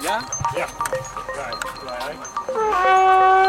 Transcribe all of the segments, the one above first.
Yeah? Yeah. Right, right. Ah!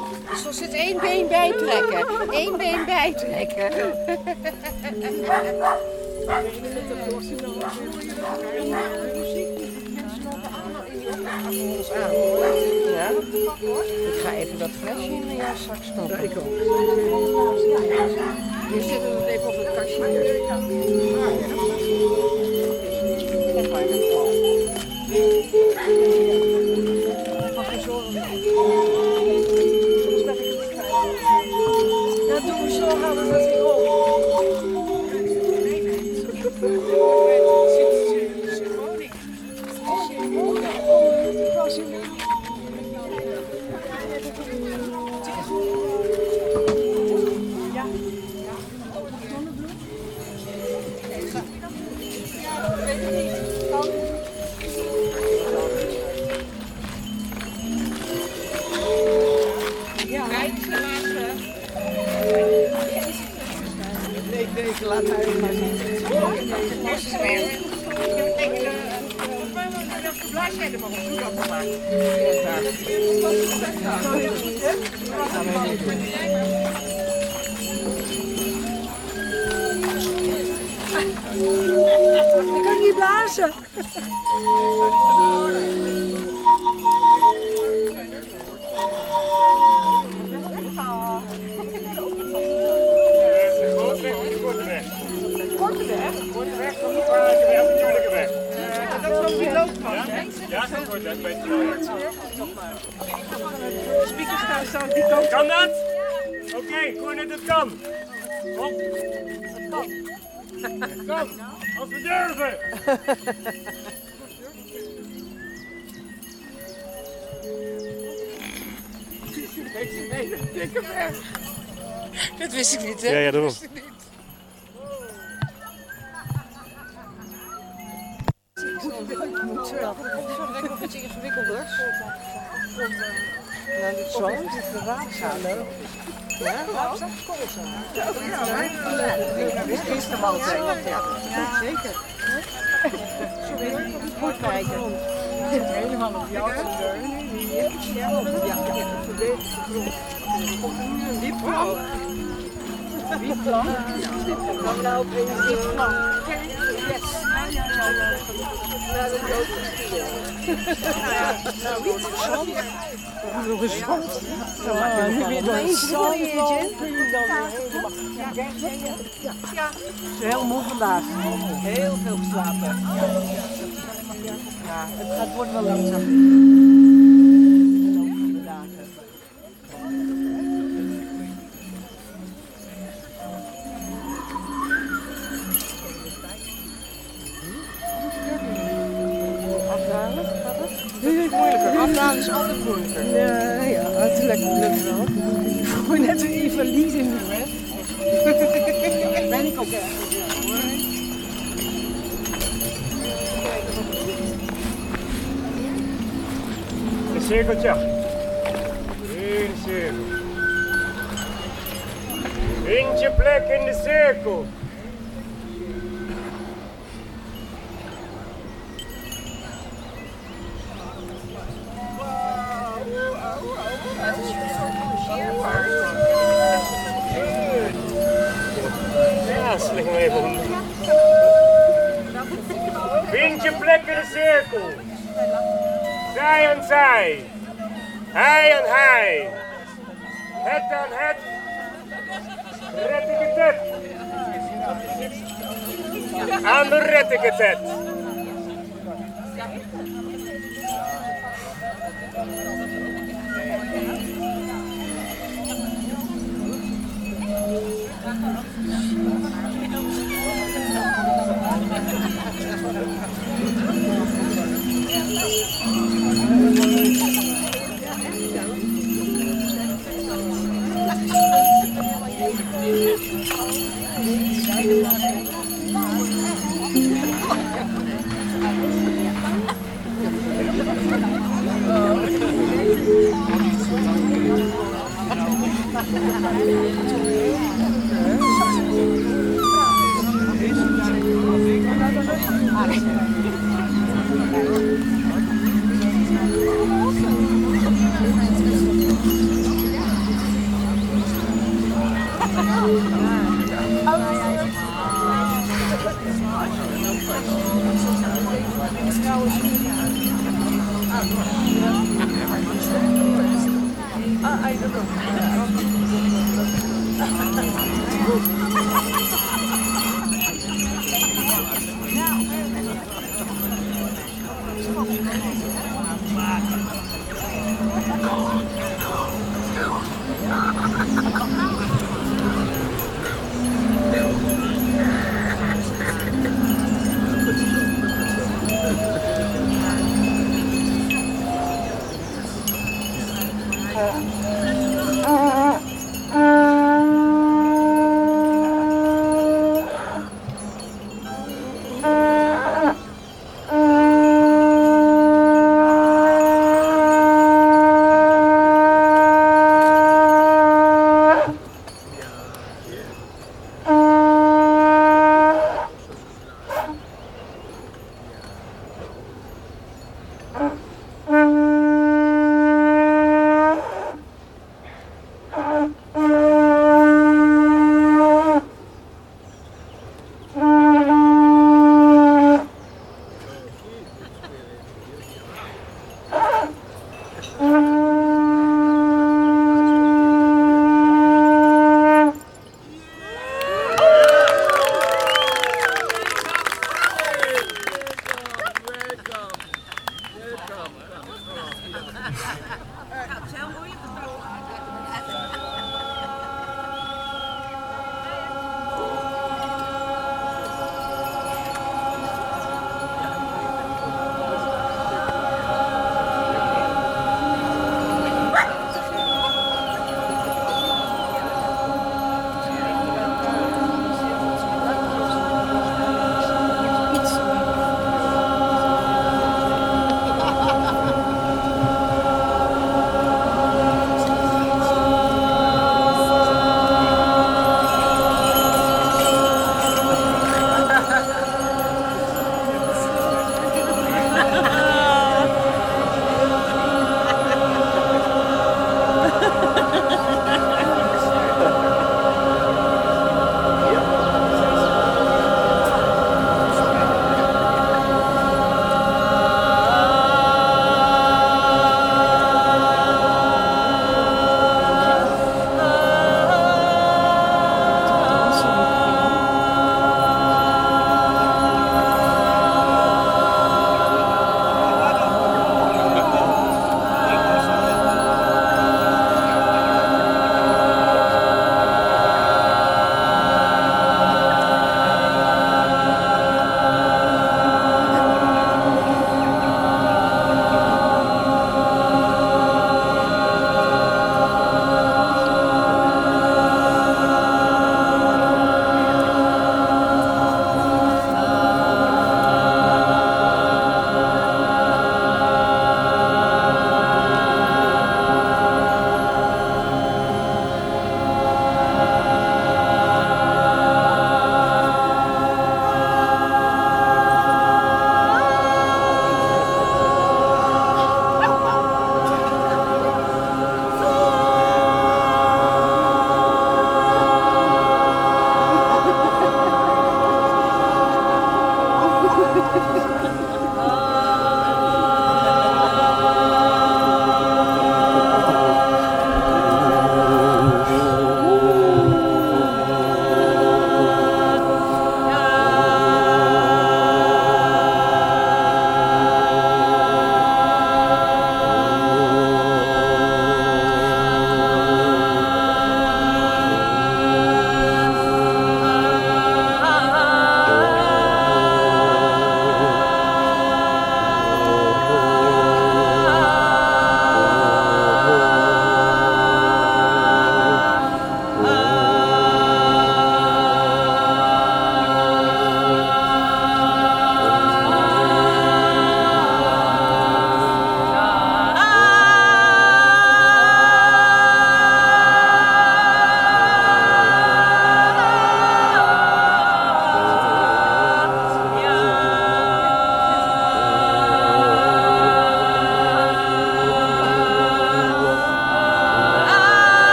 Dus er zit één been bijtrekken. Eén been bijtrekken. Ik ga even dat flesje in mijn jaszak stoppen. Ja, ik ook. Nu zitten we even op het kastje. Raadzaal. Ja. Dit is de altijd. Ja, zeker. Goed kijken. Helemaal op jou. Ja, op de grond. Diep nou op een diep. Ja, is niet gezond. Nog gezond. Ja, nu weer een zand kun je dan weer helemaal... Ja, heel moe vandaag. Heel veel geslapen. Ja, het gaat wordt wel langzaam. Cirkeltje. Eén cirkel. Vind je plek in de cirkel.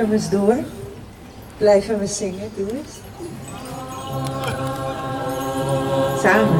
Pakken we eens door. Blijven we zingen, doe eens. Samen.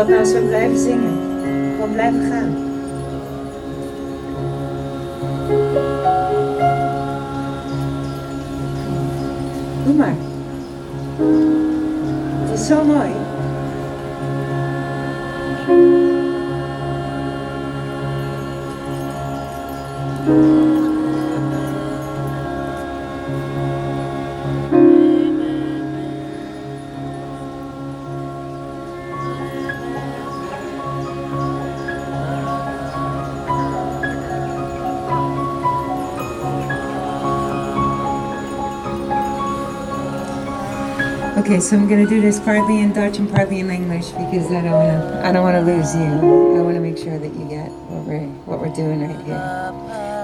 Wat nou we blijven zingen? Gewoon blijven gaan. Okay, so I'm gonna do this partly in Dutch and partly in English because I don't wanna I don't wanna lose you. I wanna make sure that you get what we're what we're doing right here.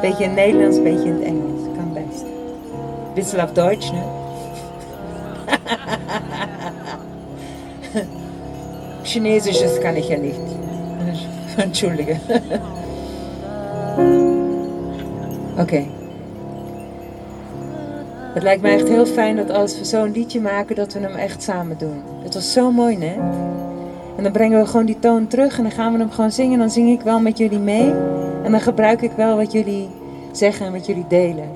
Beetje in het Nederlands, beetje in het Engels. Kan best. Bisschen auf Deutsch, ne? Chinesisch das kann ich ja nicht. Entschuldige. Oké. Het lijkt me echt heel fijn dat als we zo'n liedje maken, dat we hem echt samen doen. Het was zo mooi net. En dan brengen we gewoon die toon terug en dan gaan we hem gewoon zingen. Dan zing ik wel met jullie mee. En dan gebruik ik wel wat jullie zeggen en wat jullie delen.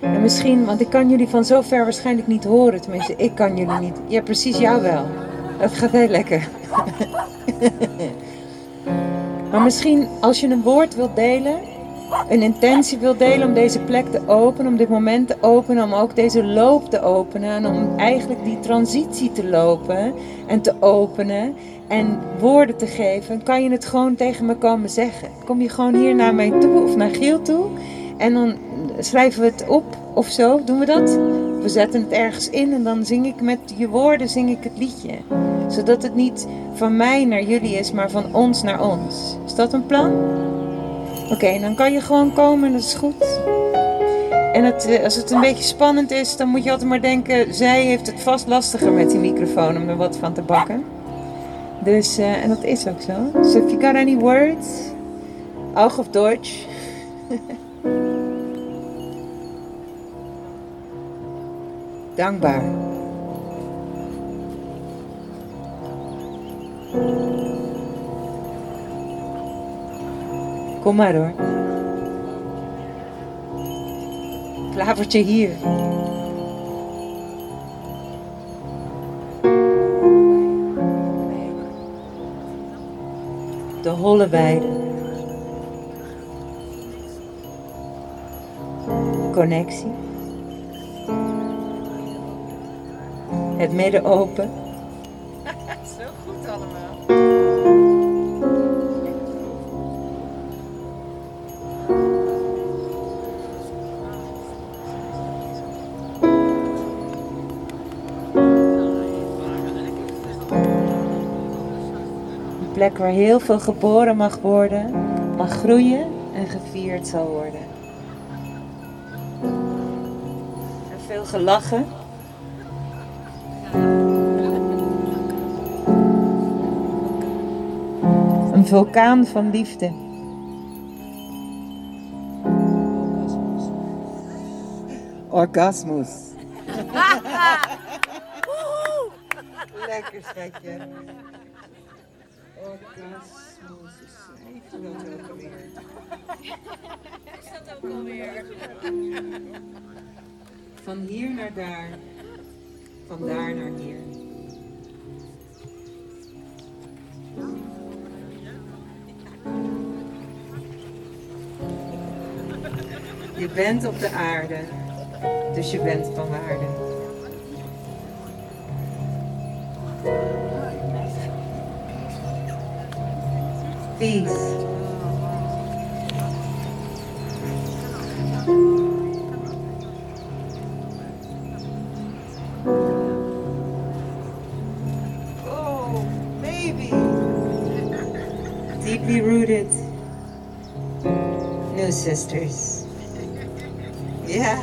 En misschien, want ik kan jullie van zo ver waarschijnlijk niet horen. Tenminste, ik kan jullie niet. Ja, precies jou wel. Dat gaat heel lekker. maar misschien als je een woord wilt delen, een intentie wilt delen om deze plek te openen, om dit moment te openen, om ook deze loop te openen en om eigenlijk die transitie te lopen en te openen en woorden te geven, kan je het gewoon tegen me komen zeggen. Kom je gewoon hier naar mij toe of naar Giel toe en dan schrijven we het op of zo, doen we dat? We zetten het ergens in en dan zing ik met je woorden zing ik het liedje. Zodat het niet van mij naar jullie is, maar van ons naar ons. Is dat een plan? Oké, dan kan je gewoon komen en dat is goed. En het, eh, als het een beetje spannend is, dan moet je altijd maar denken... zij heeft het vast lastiger met die microfoon om er wat van te bakken. Dus, uh, en dat is ook zo. So if you got any words, auch auf Deutsch. Dankbaar. Kom maar hoor. Klavertje hier. De holle weide. Connectie. Het midden open. Plek waar heel veel geboren mag worden, mag groeien en gevierd zal worden. En veel gelachen. Een vulkaan van liefde. Orgasmus. Lekker schatje. Even dat ook alweer. Is dat ook alweer? Van hier naar daar. Van daar naar hier. Je bent op de aarde, dus je bent van waarde. things. Oh, baby. Deeply rooted. New sisters. Yeah.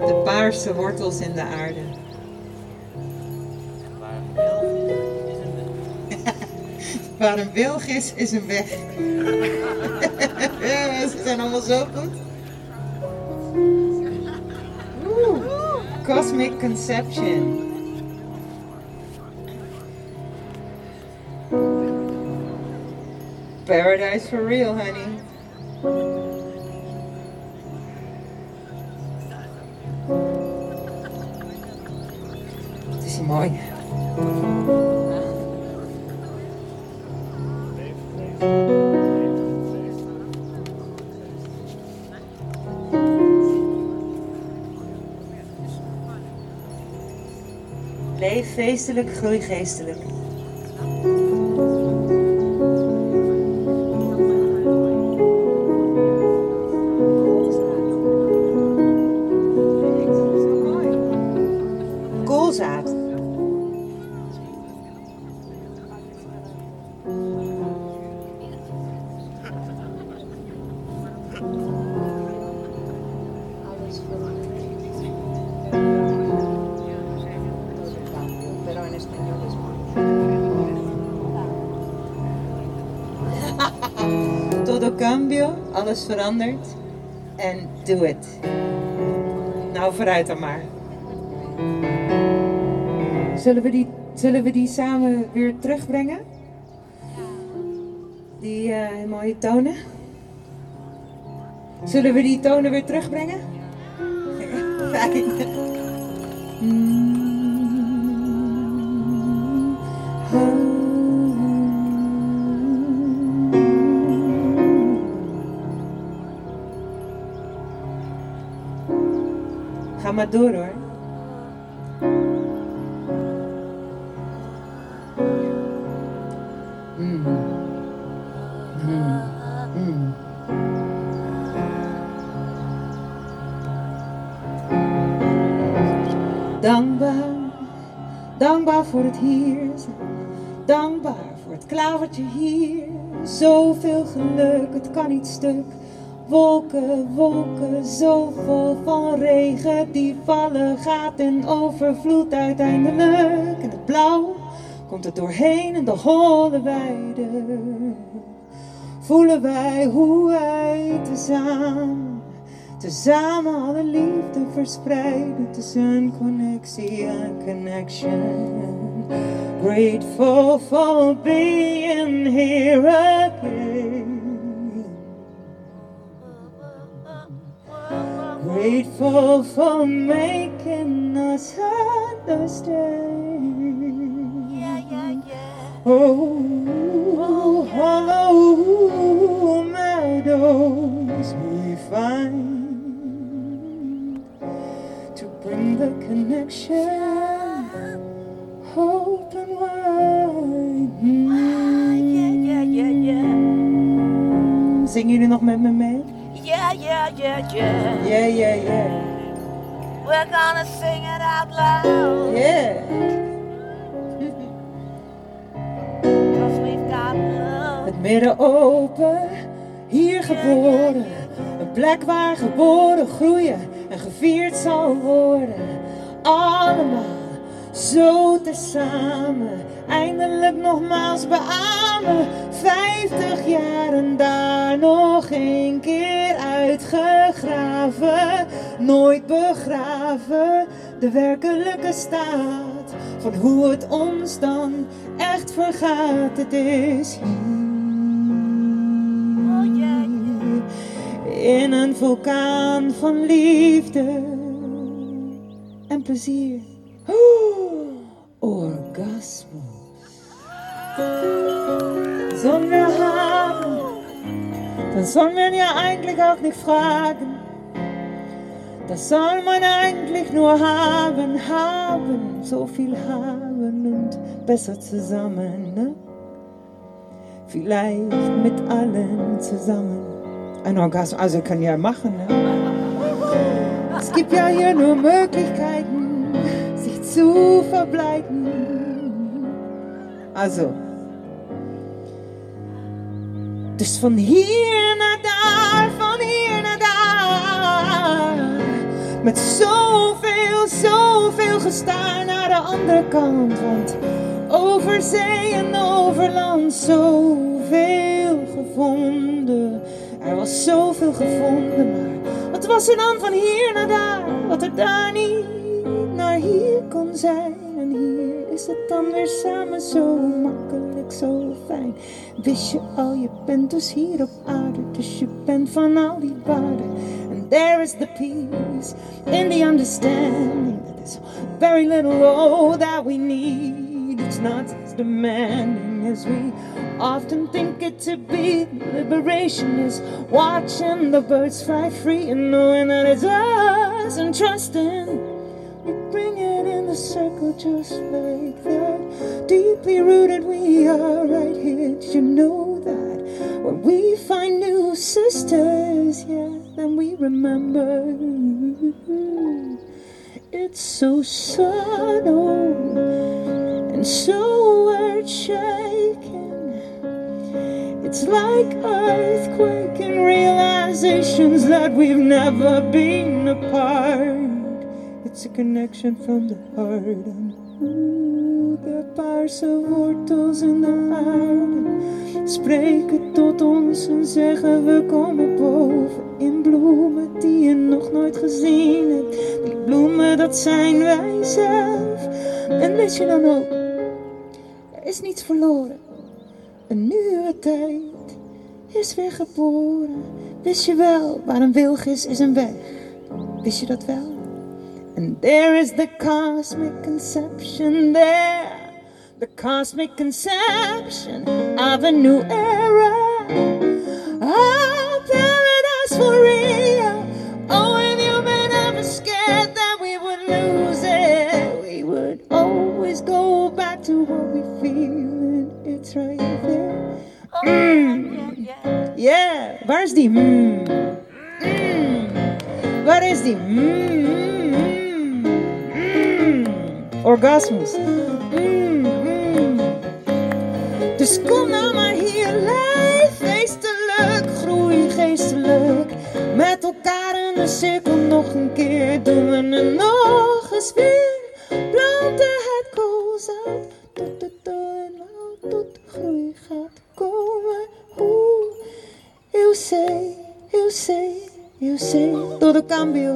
De paarse wortels in de aarde. Waar een wilg is, is een weg. Ze zijn allemaal zo goed. Oeh, Cosmic Conception. Paradise for real, honey. Feestelijk, groei geestelijk. Alles verandert. En do it. Nou, vooruit dan maar. Zullen we die, zullen we die samen weer terugbrengen? Die eh, mooie tonen? Zullen we die tonen weer terugbrengen? Fijn. Door hoor. Dankbaar, dankbaar voor het hier zijn. Dankbaar voor het klavertje hier. Zoveel geluk, het kan niet stuk. Wolken, wolken, zo vol van regen die vallen gaat in overvloed uiteindelijk. En het blauw komt er doorheen in de holle weide. Voelen wij hoe wij tezamen, tezamen alle liefde verspreiden tussen connectie en connection. Grateful for being here again. Grateful for making us understand. Yeah, yeah, yeah. Oh, oh hollow meadows we find to bring the connection open wide. Ah, yeah, yeah, yeah, yeah. Zingen jullie nog met me mee? Yeah, yeah, yeah, yeah. Yeah, yeah. We're gonna sing it out loud. Yeah. Cause we've got love. Het midden open, hier geboren. Een plek waar geboren groeien en gevierd zal worden. Allemaal zo tezamen, eindelijk nogmaals beamen. Vijftig jaar en daar nog een keer uitgegraven. Nooit begraven, de werkelijke staat van hoe het ons dan echt vergaat. Het is hier in een vulkaan van liefde en plezier. Oeh, Orgasmus. Sollen wir haben, dann sollen wir ihn ja eigentlich auch nicht fragen. Das soll man eigentlich nur haben, haben, so viel haben und besser zusammen, ne? Vielleicht mit allen zusammen. Ein Orgasmus, also kann ja machen, ne? Es gibt ja hier nur Möglichkeiten, sich zu verbleiten. Also. Dus van hier naar daar, van hier naar daar. Met zoveel, zoveel gestaan naar de andere kant. Want over zee en over land zoveel gevonden. Er was zoveel gevonden, maar wat was er dan van hier naar daar? Wat er daar niet naar hier kon zijn. En is het dan samen zo makkelijk, zo fijn. Wist je al, je bent dus hier op aarde, dus je bent van al die waarden. And there is the peace in the understanding that there's very little all that we need. It's not as demanding as we often think it to be. Liberation is watching the birds fly free and knowing that it's us and trusting. The circle just like that. Deeply rooted, we are right here. Did you know that? When we find new sisters, yeah, then we remember. It's so subtle and so earth shaking. It's like earthquake and realizations that we've never been apart. It's a connection from the heart and de paarse wortels in de aarde spreken tot ons en zeggen we komen boven in bloemen die je nog nooit gezien hebt. Die bloemen dat zijn wij zelf. En weet je dan ook, er is niets verloren. Een nieuwe tijd is weer geboren. Wist je wel, waar een wilg is, is een weg. Wist je dat wel? And there is the cosmic conception there. The cosmic conception of a new era. A paradise for real. Oh, if you've been ever scared that we would lose it, we would always go back to what we feel. And it's right there. Mm. Yeah, waar is die? Mm. Mm. Waar is die? Mm. Mm. Orgasmus. Mm. Mm. Dus kom nou maar hier, leef feestelijk, groei geestelijk. Met elkaar in de cirkel nog een keer, doen we het nog eens weer. Planten het koolzaad, tot het doormaal, tot de groei gaat komen. Oeh, eu sei, eu sei, eu sei, todo cambió.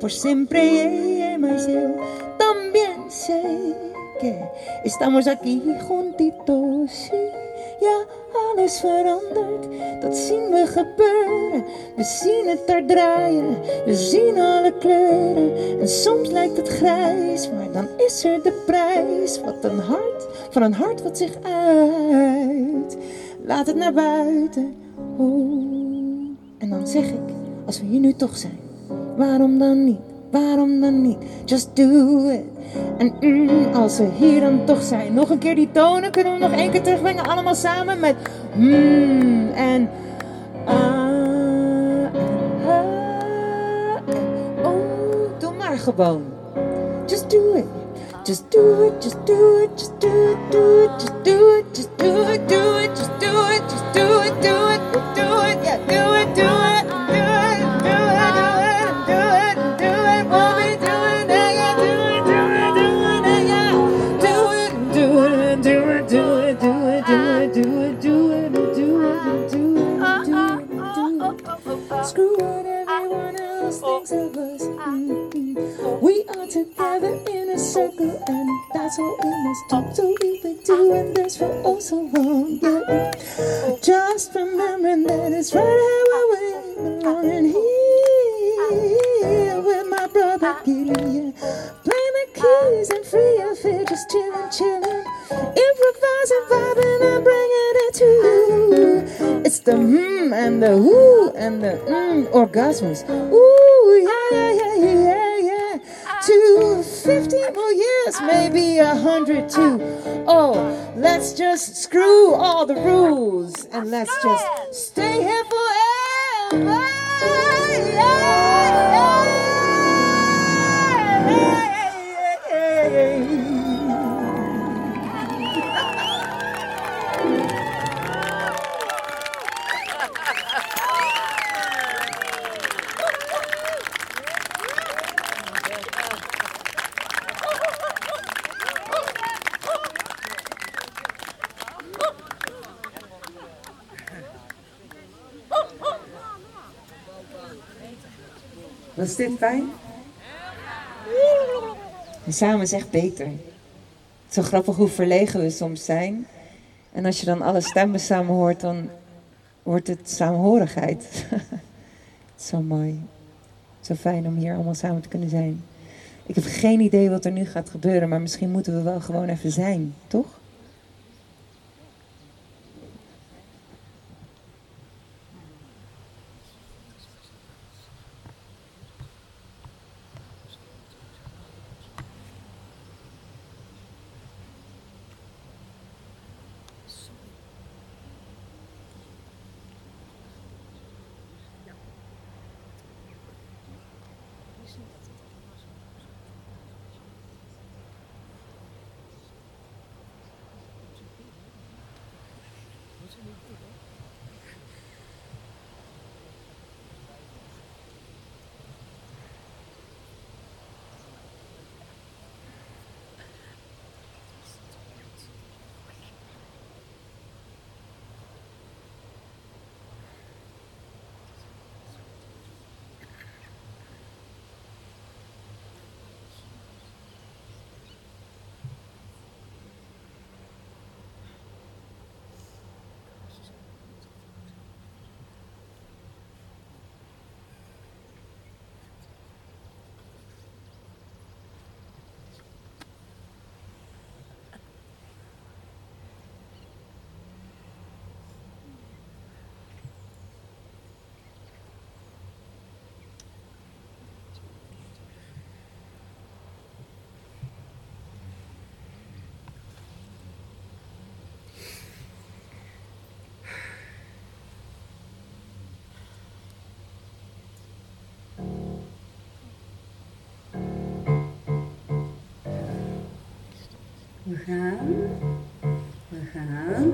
Por siempre, mas eu también sé que estamos aquí juntitos. Ja, alles verandert, dat zien we gebeuren. We zien het daar draaien, we zien alle kleuren. En soms lijkt het grijs, maar dan is er de prijs. Wat een hart, van een hart wat zich uit. Laat het naar buiten. Oeh. En dan zeg ik, als we hier nu toch zijn, waarom dan niet? Waarom dan niet? Just do it. En mm, als we hier dan toch zijn, nog een keer die tonen kunnen we nog één keer terugbrengen, allemaal samen met mm en ah ah oh, doe maar gewoon. Just do it. Just do it, just do it, just do it, do it, just do it, just do it, do it, just do it, just do it, do it, do it, and that's what we must do. So we've been doing this for oh so long. Yeah. Just remembering that it's right here where we belong, and here with my brother Gilly. Yeah. Playing the keys and free of fear, just chilling, chilling, improvising, vibing, and bringing it to you. It's the mm and the woo and the mm orgasms. Ooh, that's just fijn? En samen is echt beter. Zo grappig hoe verlegen we soms zijn. En als je dan alle stemmen samen hoort, dan wordt het is zo mooi. Zo fijn om hier allemaal samen te kunnen zijn. Ik heb geen idee wat er nu gaat gebeuren, maar misschien moeten we wel gewoon even zijn, toch? We gaan. We gaan.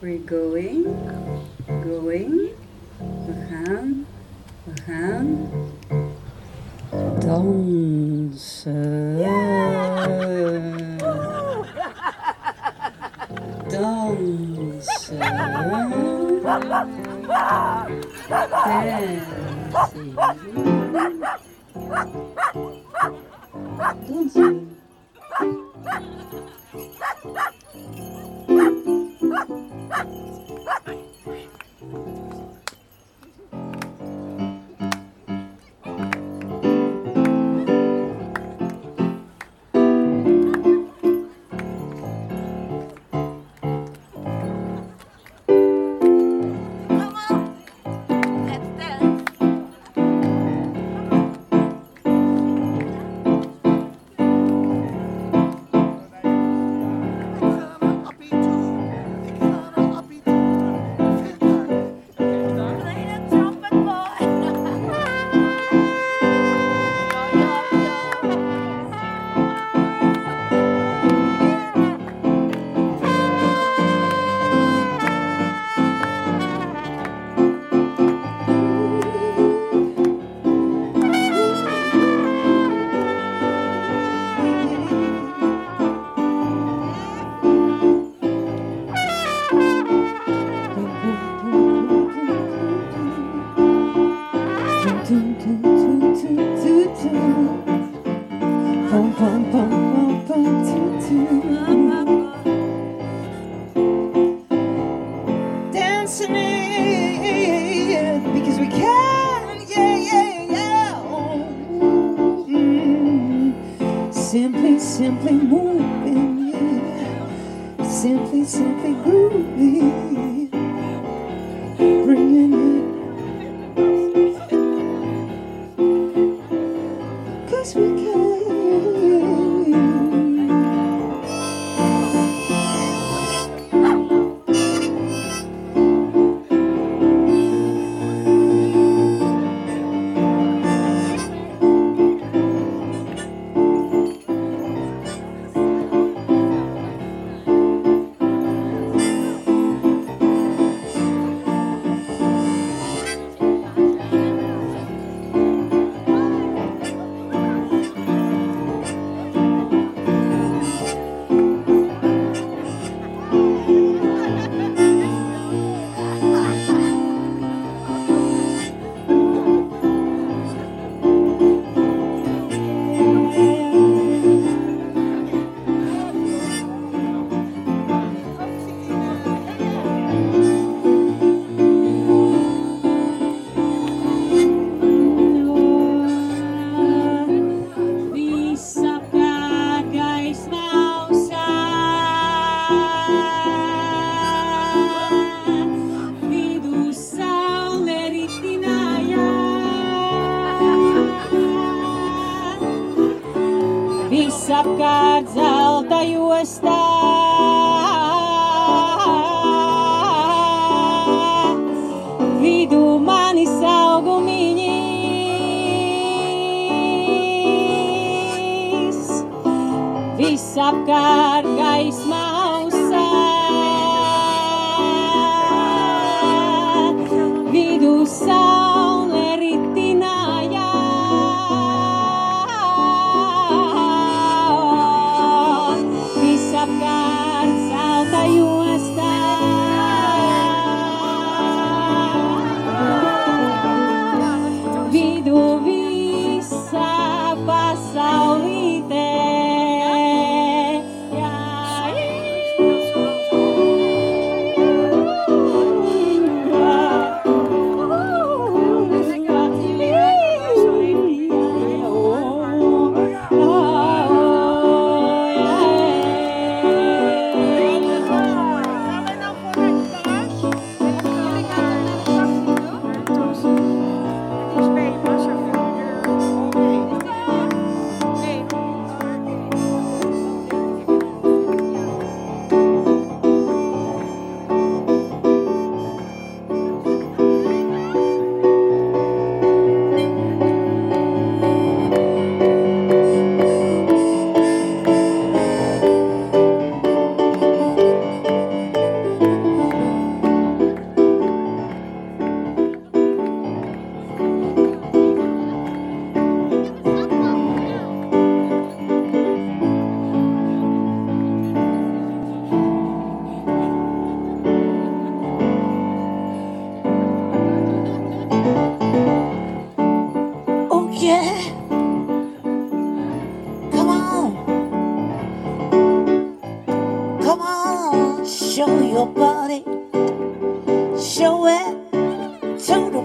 We're going. Going. We gaan. We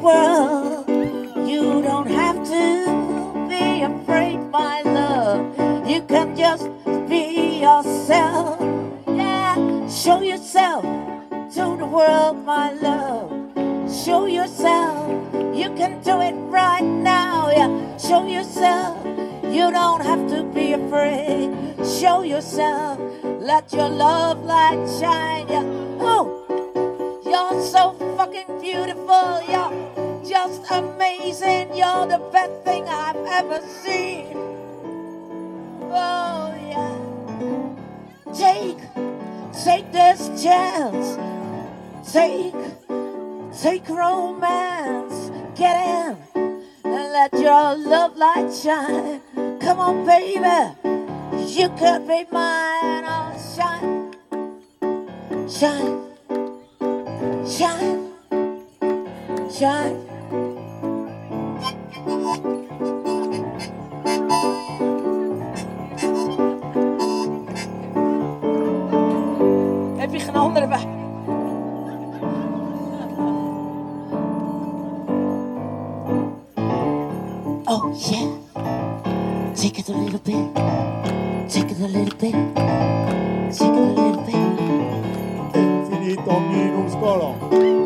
world. You don't have to be afraid, my love. You can just be yourself. Yeah, show yourself to the world, my love. Show yourself. You can do it right now. Yeah, show yourself. You don't have to be afraid. Show yourself. Let your love light shine. Yeah. Oh, you're so fucking beautiful. You're just amazing. You're the best thing I've ever seen. Oh, yeah. Take, take this chance. Take, take romance. Get in and let your love light shine. Come on, baby. You could be mine. Oh, shine, shine, shine, shine. Heb je geen andere bij? Oh yeah. Take it a little bit. Take it a little bit. Take it a little bit. Infinito minuscolo.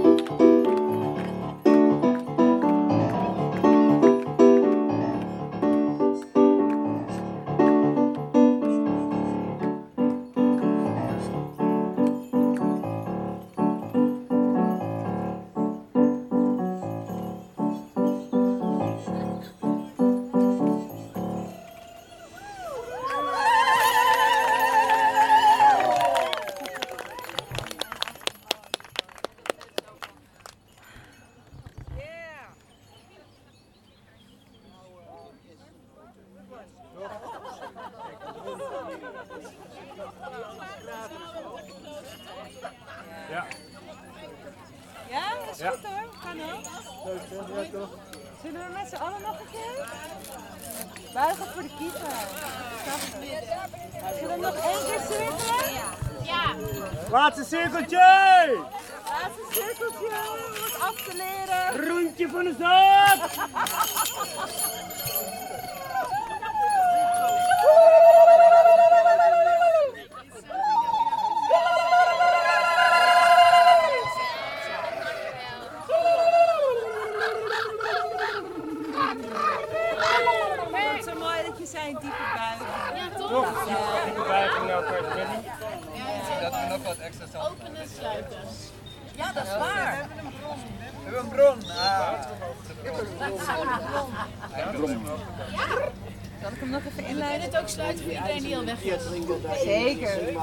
Zeker.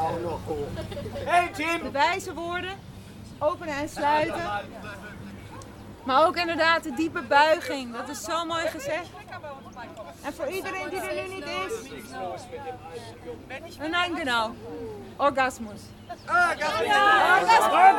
Hey Jim! De wijze woorden, openen en sluiten. Maar ook inderdaad de diepe buiging, dat is zo mooi gezegd. En voor iedereen die er nu niet is, een einde nou. Orgasmus. Ah, Gabriel!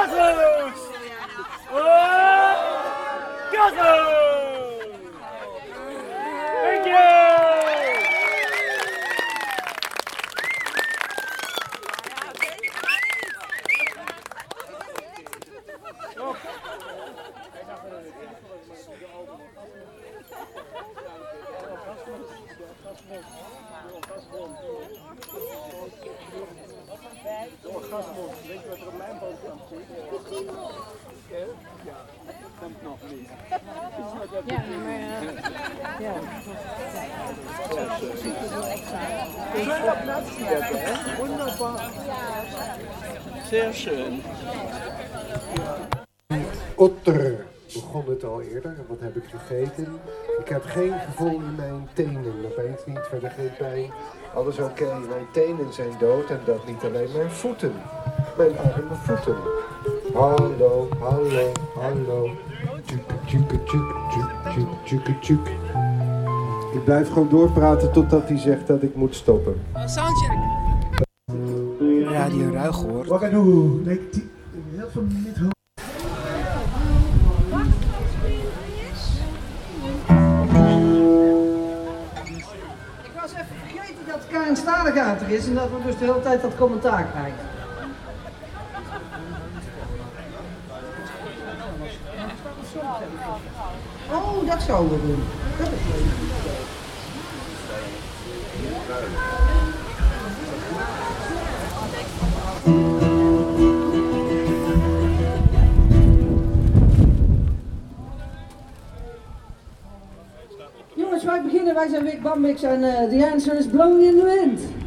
Ja, orgasmus. Thank you! Sehr schön. Otter begon het al eerder. Wat heb ik gegeten? Ik heb geen gevoel in mijn tenen. Opeens niet, verder geen pijn. Alles oké. Mijn tenen zijn dood en dat niet alleen mijn voeten. Mijn arme voeten. Hallo, hallo, hallo. Tjuke, tjuke, tjuk, tjuk, tjuk, tjuk. Ik blijf gewoon doorpraten totdat hij zegt dat ik moet stoppen. Soundcheck. Radio. Wakadu, like, die- heel veel niet hoog. Ik was even vergeten dat Karin Stadegaard er is en dat we dus de hele tijd dat commentaar krijgen. Dat zouden we doen. Dat is leuk. Jongens, wij beginnen. Wij zijn Wick Bambix en eh the answer is blowing in the wind.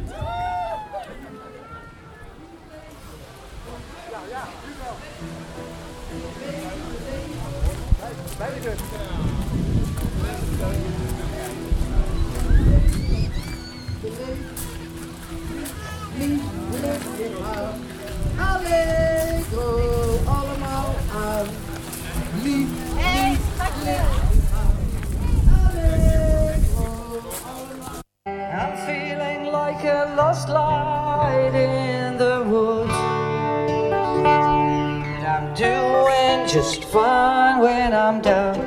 Just fine when I'm down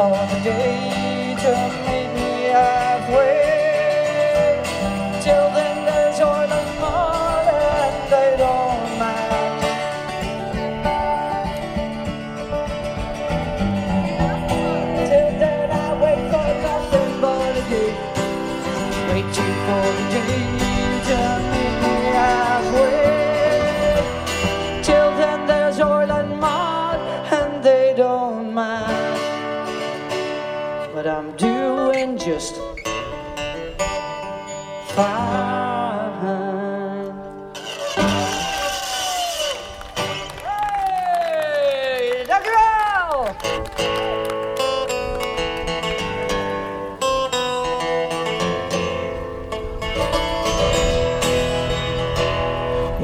for the day to meet me halfway.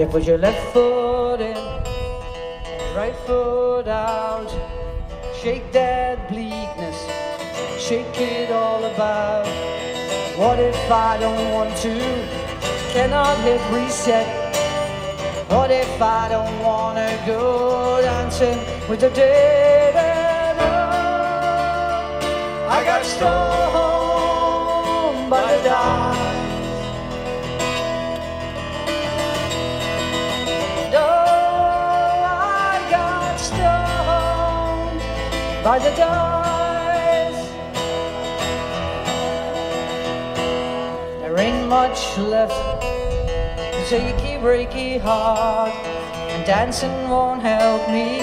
Then put your left foot in and right foot out. Shake that bleakness, shake it all about. What if I don't want to? Cannot hit reset. What if I don't wanna go dancing with the dead? I got strong. by the dies. There ain't much left. This achy, breaky heart, and dancing won't help me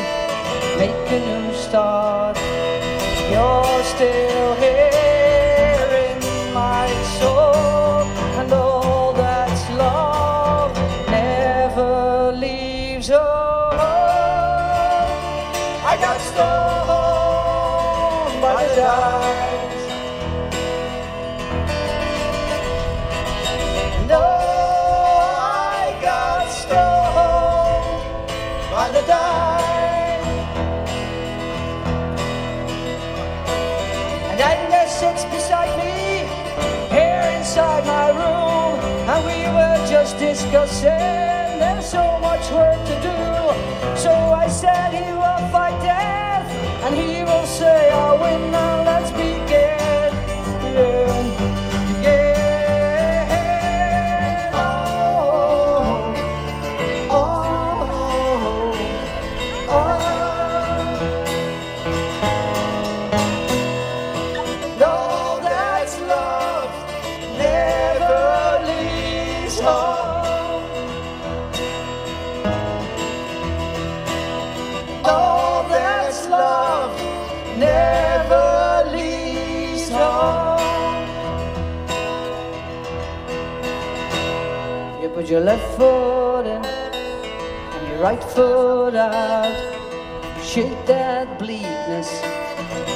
make a new start. You're still here. discussing. There's so much work to do. So I said he your left foot in and your right foot out. Shake that bleakness,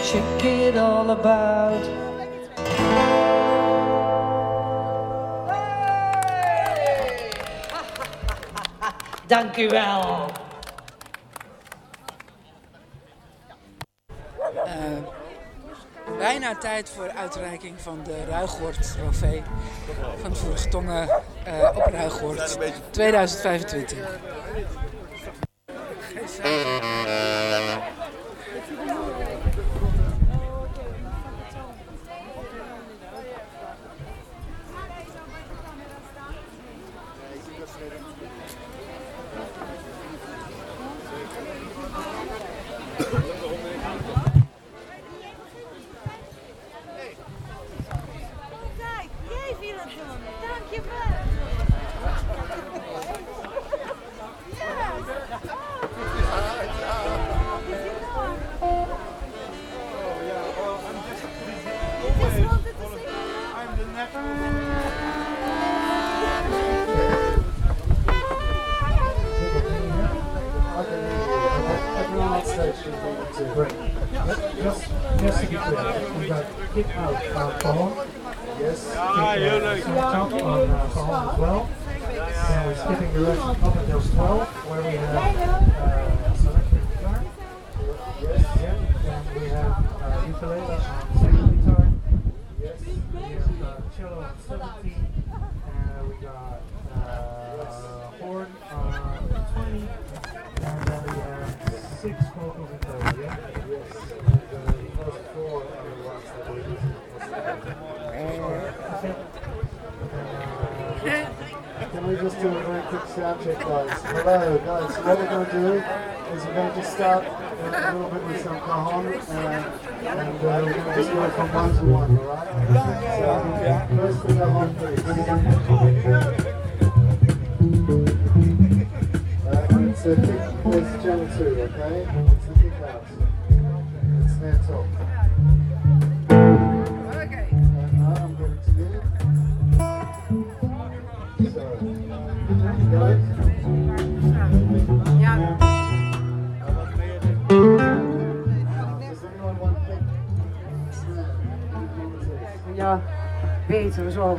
shake it all about. Dank u wel. voor uitreiking van de Ruigoord trofee van de Voergetongen eh, op Ruigoord 2025.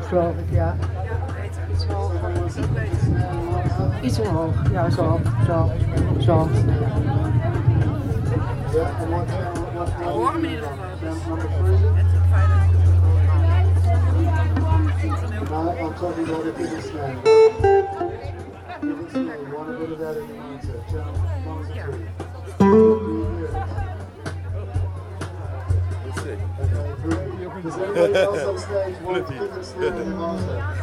geloof ik, ja. Iets omhoog. Iets hoog ja, zo, zo, zo. Hoor hem in ieder geval. Yeah. nossa.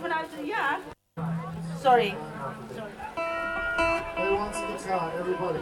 when I was young. Sorry. Who wants the guitar? Everybody.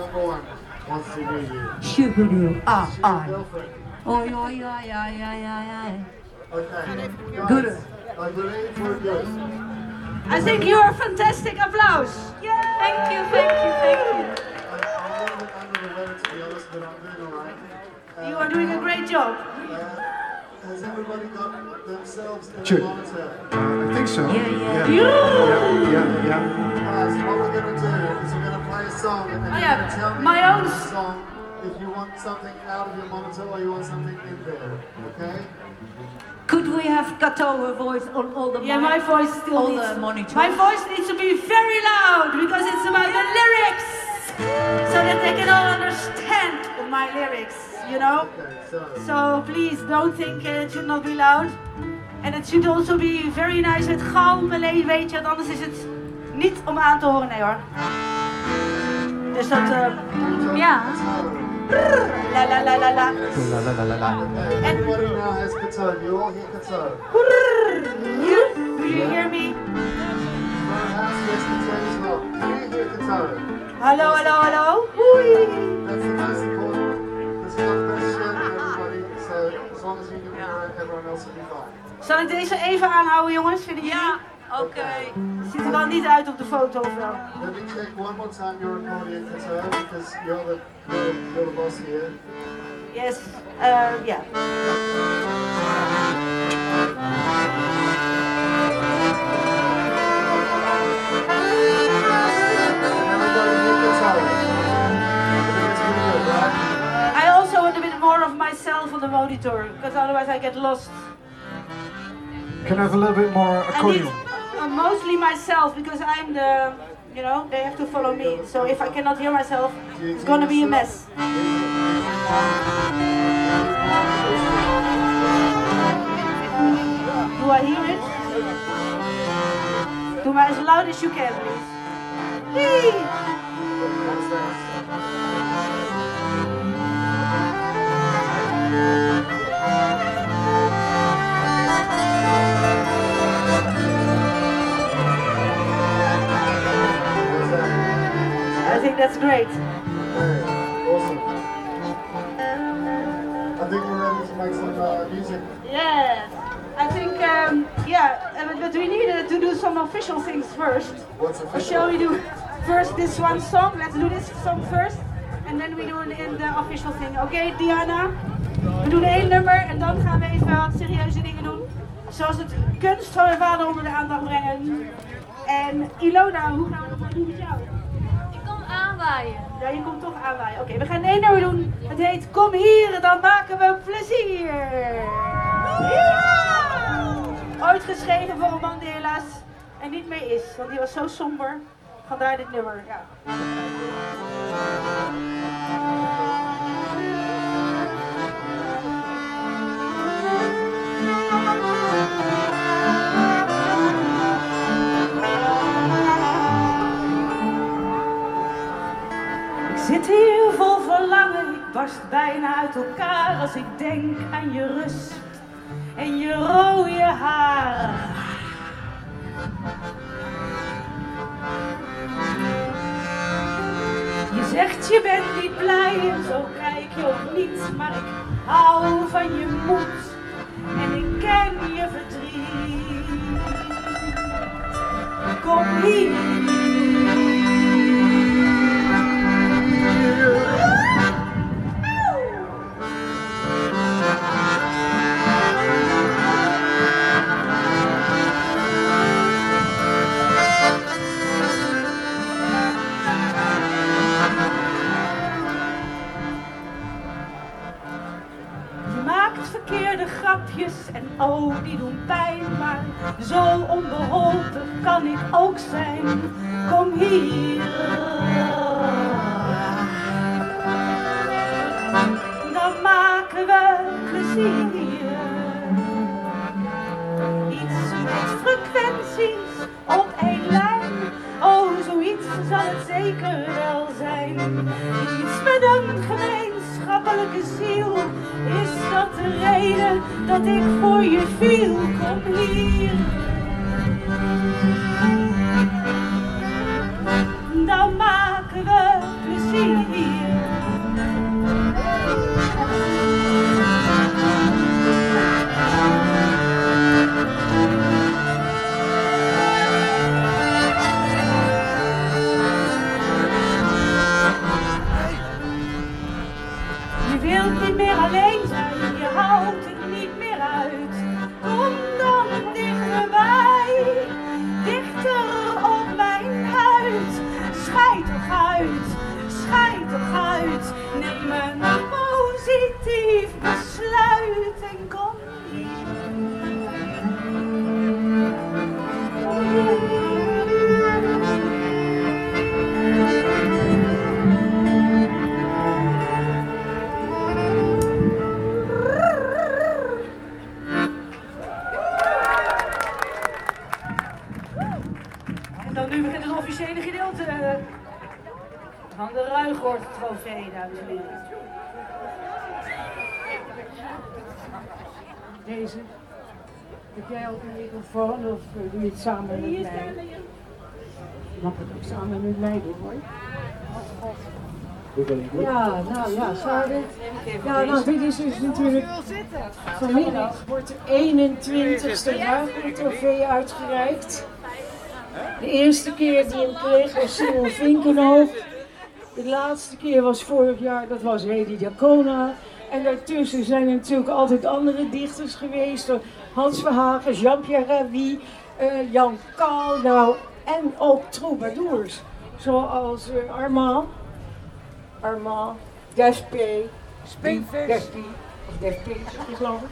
number one wants to meet you. Shoo-hoo-doo, ah, ah. Okay, Good. I. I think you are fantastic. Applause. Thank you, thank you, thank you. I'm a little bit under the weather, to be honest, but I'm doing all right. Um, you are doing a great job. Uh, has everybody got themselves in Sure. a monitor? I think so. Yeah, yeah. Yeah, yeah, yeah. yeah. Alright, so what we're gonna do is we're gonna play a song and then Oh, you're yeah, gonna tell me my in own the s- song if you want something out of your monitor or you want something in there. Okay? Could we have Kato voice on all the Yeah, my voice still all needs, the monitors? My voice needs to be very loud because it's about the lyrics, so that they can all understand my lyrics. You know. So please don't think uh, it should not be loud, and it should also be very nice met galm. Alleen weet je, want anders is het niet om aan te horen. Nee hoor. Dus dat. eh, ja. La la la la la. La la la la la. Everybody now has guitar. You all hear guitar. You, do you hear me? Hallo, hallo, hallo. That's the most important. Zal ik deze even aanhouden, jongens? Vinden jullie? Ja, oké. Ziet er wel niet uit op de foto, of wel? Let me check one more time your accordion guitar because you're the, you're, you're the boss here. Yes, uh, yeah. More of myself on the monitor, because otherwise I get lost. Can I have a little bit more accordion? uh, mostly myself, because I'm the, you know, they have to follow me. So if I cannot hear myself, it's gonna be a mess. Do I hear it? Do as loud as you can, please. Whee! I think that's great. Awesome. I think we're ready to make some uh, music. Yes. I think, um, yeah, uh, but we need uh, to do some official things first. What's Or official? shall we do first this one song? Let's do this song first. And then we do in the official thing. Okay, Diana? We doen één nummer en dan gaan we even wat serieuze dingen doen. Zoals het kunst van mijn vader onder de aandacht brengen. En Ilona, hoe gaan we dat nou doen met jou? Ik kom aanwaaien. Ja, je komt toch aanwaaien. Oké, we gaan één nummer doen. Het heet Kom hier, dan maken we plezier. Ja! Ooit geschreven voor een man die helaas er niet meer is. Want die was zo somber. Vandaar dit nummer. Ja. Zit hier vol verlangen, ik barst bijna uit elkaar als ik denk aan je rust en je rode haar. Je zegt je bent niet blij en zo kijk je ook niet, maar ik hou van je moed en ik ken je verdriet. Kom hier. En oh, die doen pijn, maar zo onbeholpen kan ik ook zijn. Kom hier. Dan maken we plezier. Iets met frequenties op één lijn. Oh, zoiets zal het zeker wel zijn. Iets met een gemeenschappelijke ziel. Is dat de reden dat ik voor je viel? Kom hier. Ja, nou ja, zou dit... Ja, nou dit is dus natuurlijk... Vanmiddag wordt de 21ste Ruigoord trofee uitgereikt. De eerste keer die hem kreeg was Simon Vinkenhoog. De laatste keer was vorig jaar, dat was Hedy Diacona. En daartussen zijn er natuurlijk altijd andere dichters geweest. Hans Verhagen, Jean-Pierre Ravi, eh, Jan Kaal, nou, en ook troubadours. Zoals eh, Armand, Armand, Def P, geloof ik.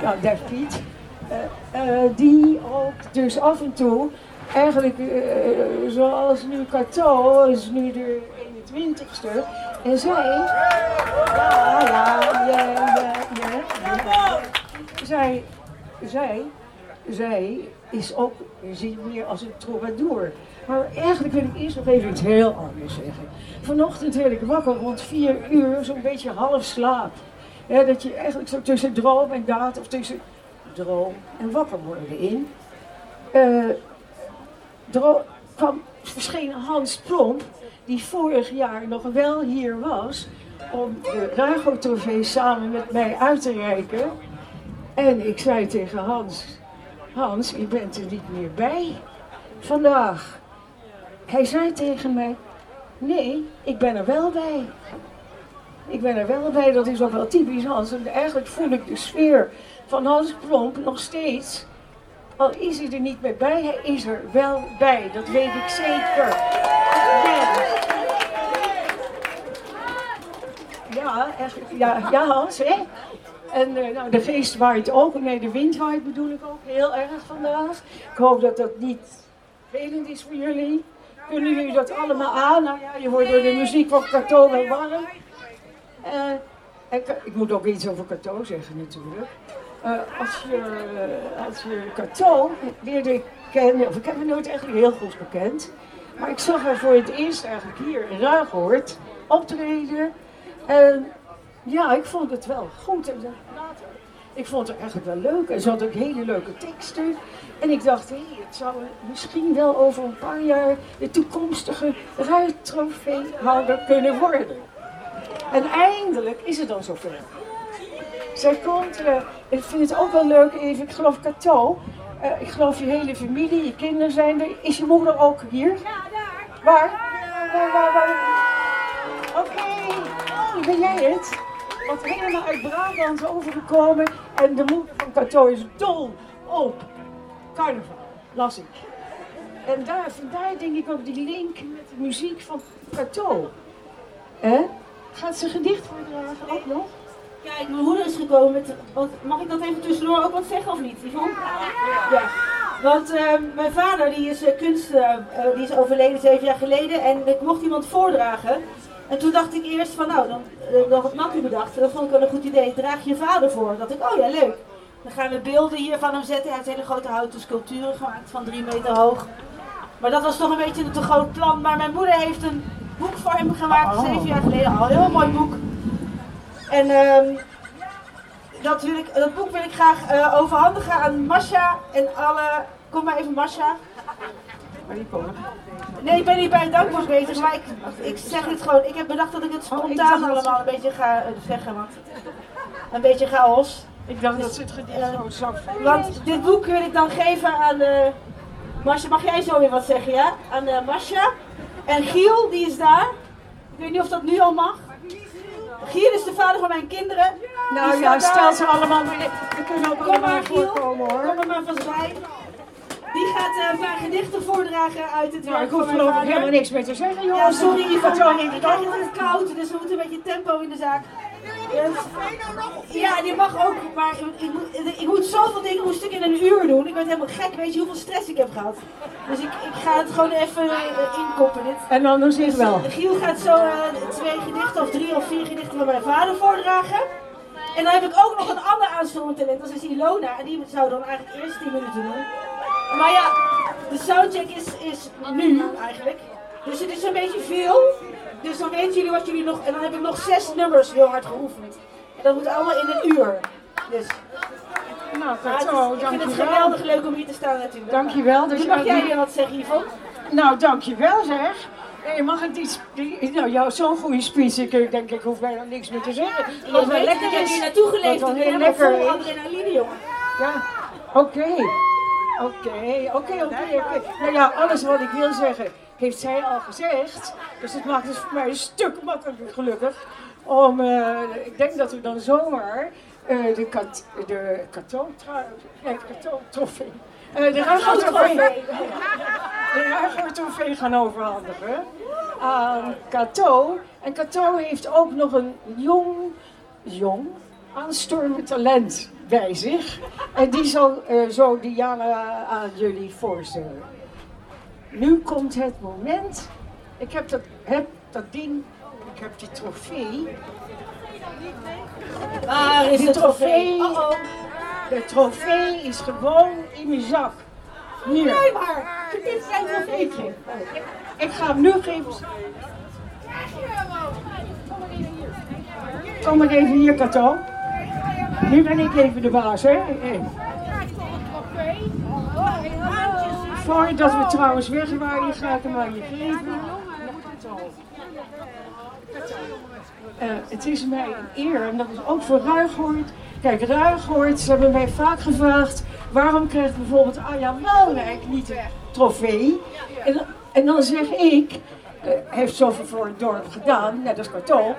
Ja, Def Piet. Eh, eh, die ook dus af en toe, eigenlijk eh, zoals nu Cato, is nu de 21ste. En zij, ja, ja, ja, ja. Zij, zij, zij is ook, je ziet meer als een troubadour. Maar eigenlijk wil ik eerst nog even iets heel anders zeggen. Vanochtend werd ik wakker rond vier uur, zo'n beetje half slaap. Dat je eigenlijk zo tussen droom en daad, of tussen droom en wakker worden in. eh dro- kwam, verscheen Hans Plomp, die vorig jaar nog wel hier was, om de Rago-trofee samen met mij uit te reiken. En ik zei tegen Hans, Hans, je bent er niet meer bij vandaag. Hij zei tegen mij, nee, ik ben er wel bij. Ik ben er wel bij, dat is ook wel typisch Hans. En eigenlijk voel ik de sfeer van Hans Plomp nog steeds. Al is hij er niet meer bij, hij is er wel bij. Dat weet ik zeker. Ja, echt, ja, ja Hans, hè? En eh, nou, de geest waait ook, nee, de wind waait bedoel ik ook heel erg vandaag. Ik hoop dat dat niet vervelend is voor jullie. Kunnen jullie dat allemaal aan? Nou ja, je wordt door de muziek van Cato wel warm. Eh, Ka- ik moet ook iets over Cato zeggen natuurlijk. Eh, als je, als je leerde kennen, of ik heb haar nooit eigenlijk heel goed gekend. Maar ik zag haar voor het eerst eigenlijk hier in Ruigoord optreden. En ja, ik vond het wel goed. Later, ik vond het eigenlijk wel leuk. En ze had ook hele leuke teksten. En ik dacht, hé, het zou misschien wel over een paar jaar de toekomstige ruittrofeehouder kunnen worden. En eindelijk is het dan zover. Zij komt, eh, ik vind het ook wel leuk even, ik geloof Cato. eh, ik geloof je hele familie, je kinderen zijn er. Is je moeder ook hier? Ja, daar. Waar? Waar, waar, waar? Oké, oh, ben jij het? Wat helemaal uit Brabant overgekomen. En de moeder van Cato is dol op carnaval, las ik. En daar, vandaar denk ik ook die link met de muziek van Cato. Hè? Gaat ze gedicht voordragen ook nog? Kijk, mijn moeder is gekomen met... Wat, mag ik dat even tussendoor ook wat zeggen of niet, Yvonne? Ja. Want eh, mijn vader die is eh, kunst, eh, die is overleden zeven jaar geleden en ik mocht iemand voordragen. En toen dacht ik eerst van nou, dan, uh, dan had Mattie bedacht, dat vond ik wel een goed idee, draag je vader voor. Dat ik, oh ja leuk. Dan gaan we beelden hier van hem zetten. Hij heeft hele grote houten sculpturen gemaakt van drie meter hoog. Maar dat was toch een beetje een te groot plan. Maar mijn moeder heeft een boek voor hem gemaakt, Oh. zeven jaar geleden. Al een heel mooi boek. En ehm, dat, wil ik, dat boek wil ik graag eh, overhandigen aan Masha en alle... Kom maar even Masha. Nee, ik ben niet bij het dankwoord bezig, maar ik, ik zeg het gewoon. Ik heb bedacht dat ik het spontaan dacht dat- allemaal een beetje ga eh, zeggen. Want een beetje chaos. Ik dacht dat ze het gedicht gewoon zou Want dit boek wil ik dan geven aan eh Masha. Mag jij zo weer wat zeggen, ja? Aan eh Masha. En Giel, die is daar. Ik weet niet of dat nu al mag. Giel is de vader van mijn kinderen. Nou ja, stel ze allemaal weer. We kunnen ook Kom allemaal maar, Giel. voorkomen hoor. Kom er maar van bij. Die gaat eh, een paar gedichten voordragen uit het Nou, werk ik hoef geloof ik helemaal niks meer te zeggen, Ja, jongens. sorry Yvonne, Zo. ik krijg het koud, dus we moeten een beetje tempo in de zaak. Ja, die mag ook, maar ik, ik, moet- ik moet zoveel dingen moest ik in een uur doen. Ik werd helemaal gek, weet je hoeveel stress ik heb gehad. Dus ik, ik ga het gewoon even uh, inkoppen dit. En dan doen ze het Dus, wel. eh, Giel gaat zo eh, twee gedichten of drie of vier gedichten van mijn vader voordragen. En dan heb ik ook nog een ander aanvullend talent, dat is Ilona. En die zou dan eigenlijk eerst 10 minuten doen. Maar ja, de soundcheck is, is nu eigenlijk. Dus het is een beetje veel. Dus dan weten jullie wat jullie nog... En dan heb ik nog zes nummers heel hard geoefend. En dat moet allemaal in een uur. Dus... Nou, het is- zo, ik vind het geweldig leuk om hier te staan natuurlijk. Dankjewel. Dus mag ja, jij weer wat zeggen, Yvonne? Nou, dankjewel zeg. Eh, mag ik iets... die- Nou, jou zo'n goede speech, ik denk ik hoef bijna niks meer te zeggen. Je Wat wel lekker dat je is. hier naartoe geleefd Helemaal lekker vol is. adrenaline, jongen. Ja, oké. Oké, oké, oké, oké. Nou ja, alles wat ik wil zeggen, heeft zij al gezegd. Dus het maakt het voor mij een stuk makkelijker gelukkig. Om, eh, ik denk dat we dan zomaar eh, de, kat, de kato, nee, kato eh, de. De gaan overhandigen aan Cato. En Cato heeft ook nog een jong, jong, aanstormend talent bij zich. En die zal eh, zo Diana aan jullie voorstellen. Nu komt het moment. Ik heb dat, heb dat ding, ik heb die trofee. Waar is de trofee? De trofee is gewoon in mijn zak. Hier. Nee, maar dit is zijn trofeetje. Ik, ik ga hem nu geven. Kom maar even hier, Kato. Nu ben ik even de baas, hè? Voordat we trouwens wegwaaien, ga ik hem aan je geven. Eh, het is mij een eer en dat is ook voor Ruigoord. Kijk, Ruigoord, ze hebben mij vaak gevraagd... waarom krijgt bijvoorbeeld Anja Walrijk niet een trofee? En, en dan zeg ik, eh, heeft zoveel voor het dorp gedaan, net als Karton.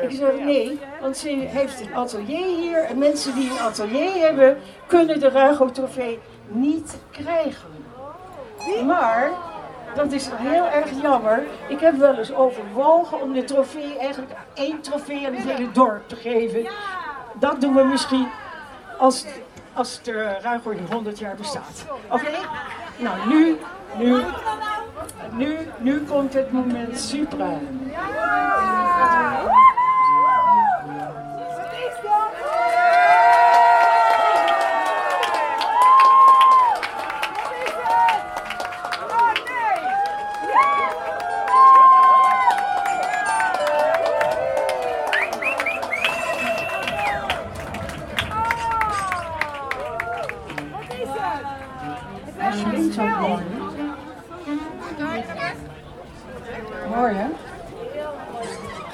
Ik zeg nee, want ze heeft een atelier hier en mensen die een atelier hebben, kunnen de Ruigoord trofee niet krijgen. Maar, dat is heel erg jammer. Ik heb wel eens overwogen om de trofee, eigenlijk één trofee aan het hele dorp te geven. Dat doen we misschien als, als de Ruigoord 100 jaar bestaat. Oké? Nou, nu, nu, nu, nu komt het moment supra. Mooi hè?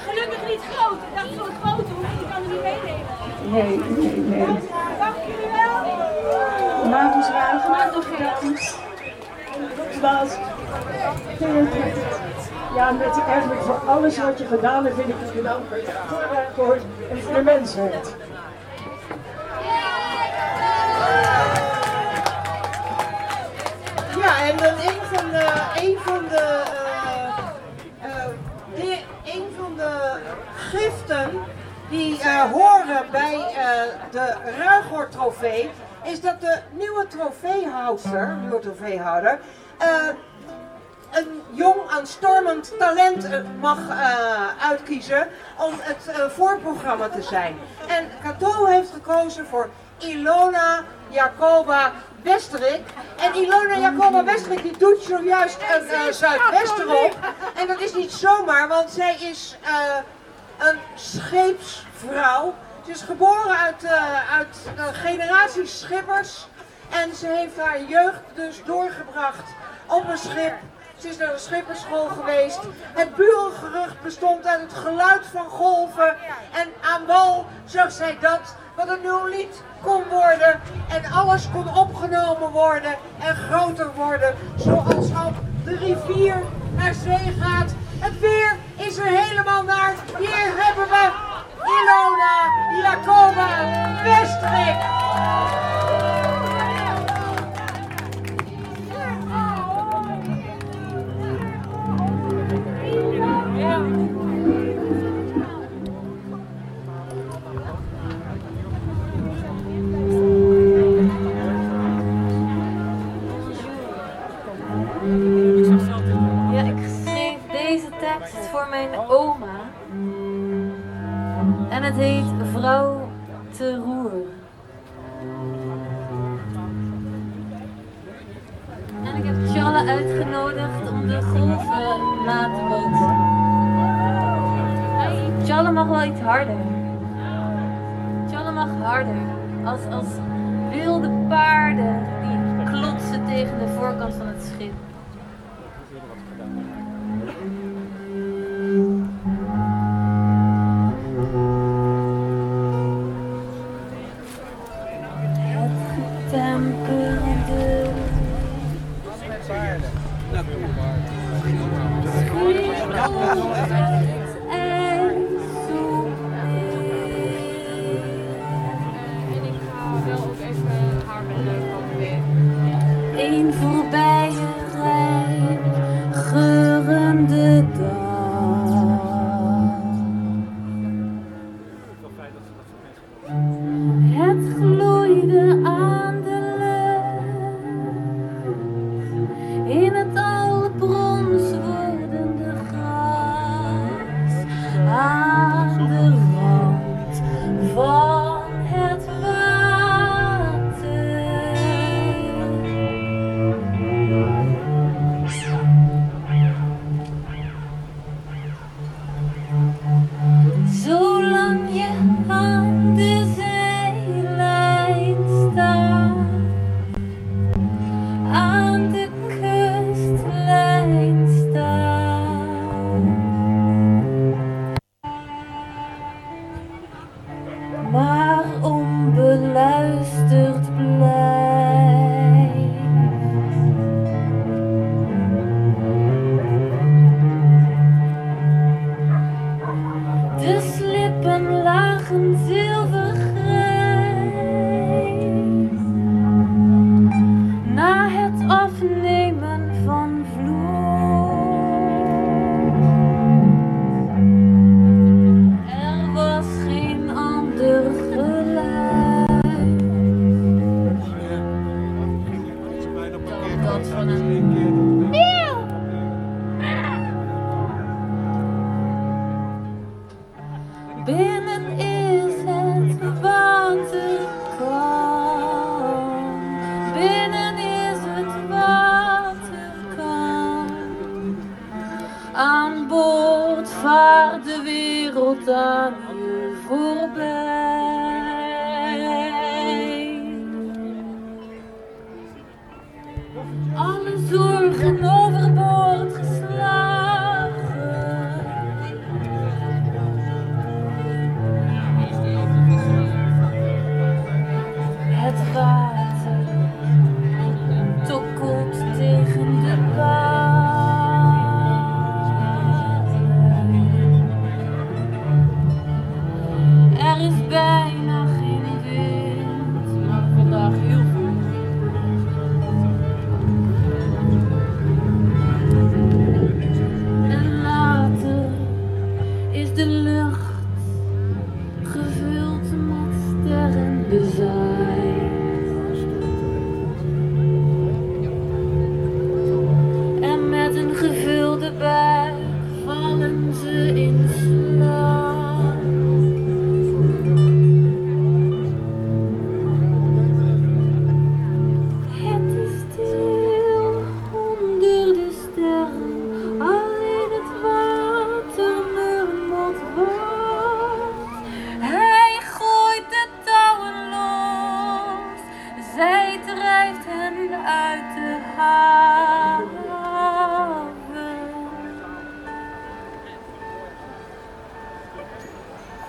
Gelukkig niet groot. Ik dacht zo'n grote hoef, ik kan er niet meenemen. Nee, nee, nee. Dank jullie wel. Maak eens raar. Maak nog geen Baas. Ja, met eigenlijk voor alles wat je gedaan hebt, wil ik je bedanken. Voor de Ruigoord en voor de mensheid. Ja, en dan van de, een van de, eh, eh, van de giften die eh, horen bij eh, de Ruigoord trofee, is dat de nieuwe trofeehouder, nieuwe trofeehouder, eh, een jong aanstormend talent eh, mag eh, uitkiezen om het eh, voorprogramma te zijn. En Cato heeft gekozen voor Ilona Jacoba Westerik. En Ilona Jacoba Westerik die doet zojuist een uh, Zuidwesterop. En dat is niet zomaar, want zij is uh, een scheepsvrouw. Ze is geboren uit, uh, uit een generatie schippers. En ze heeft haar jeugd dus doorgebracht op een schip. Ze is naar de schipperschool geweest. Het burengerucht bestond uit het geluid van golven. En aan wal zag zij dat wat een nieuw lied kon worden en alles kon opgenomen worden en groter worden, zoals op de rivier naar zee gaat. Het weer is er helemaal naar. Hier hebben we Ilona, Jacoba, Westrik. mijn oma. En het heet Vrouw Teroer. En ik heb Charles uitgenodigd om de golven na te bootsen. Charles mag wel iets harder. Charles mag harder. Als, als wilde paarden die klotsen tegen de voorkant van het schip.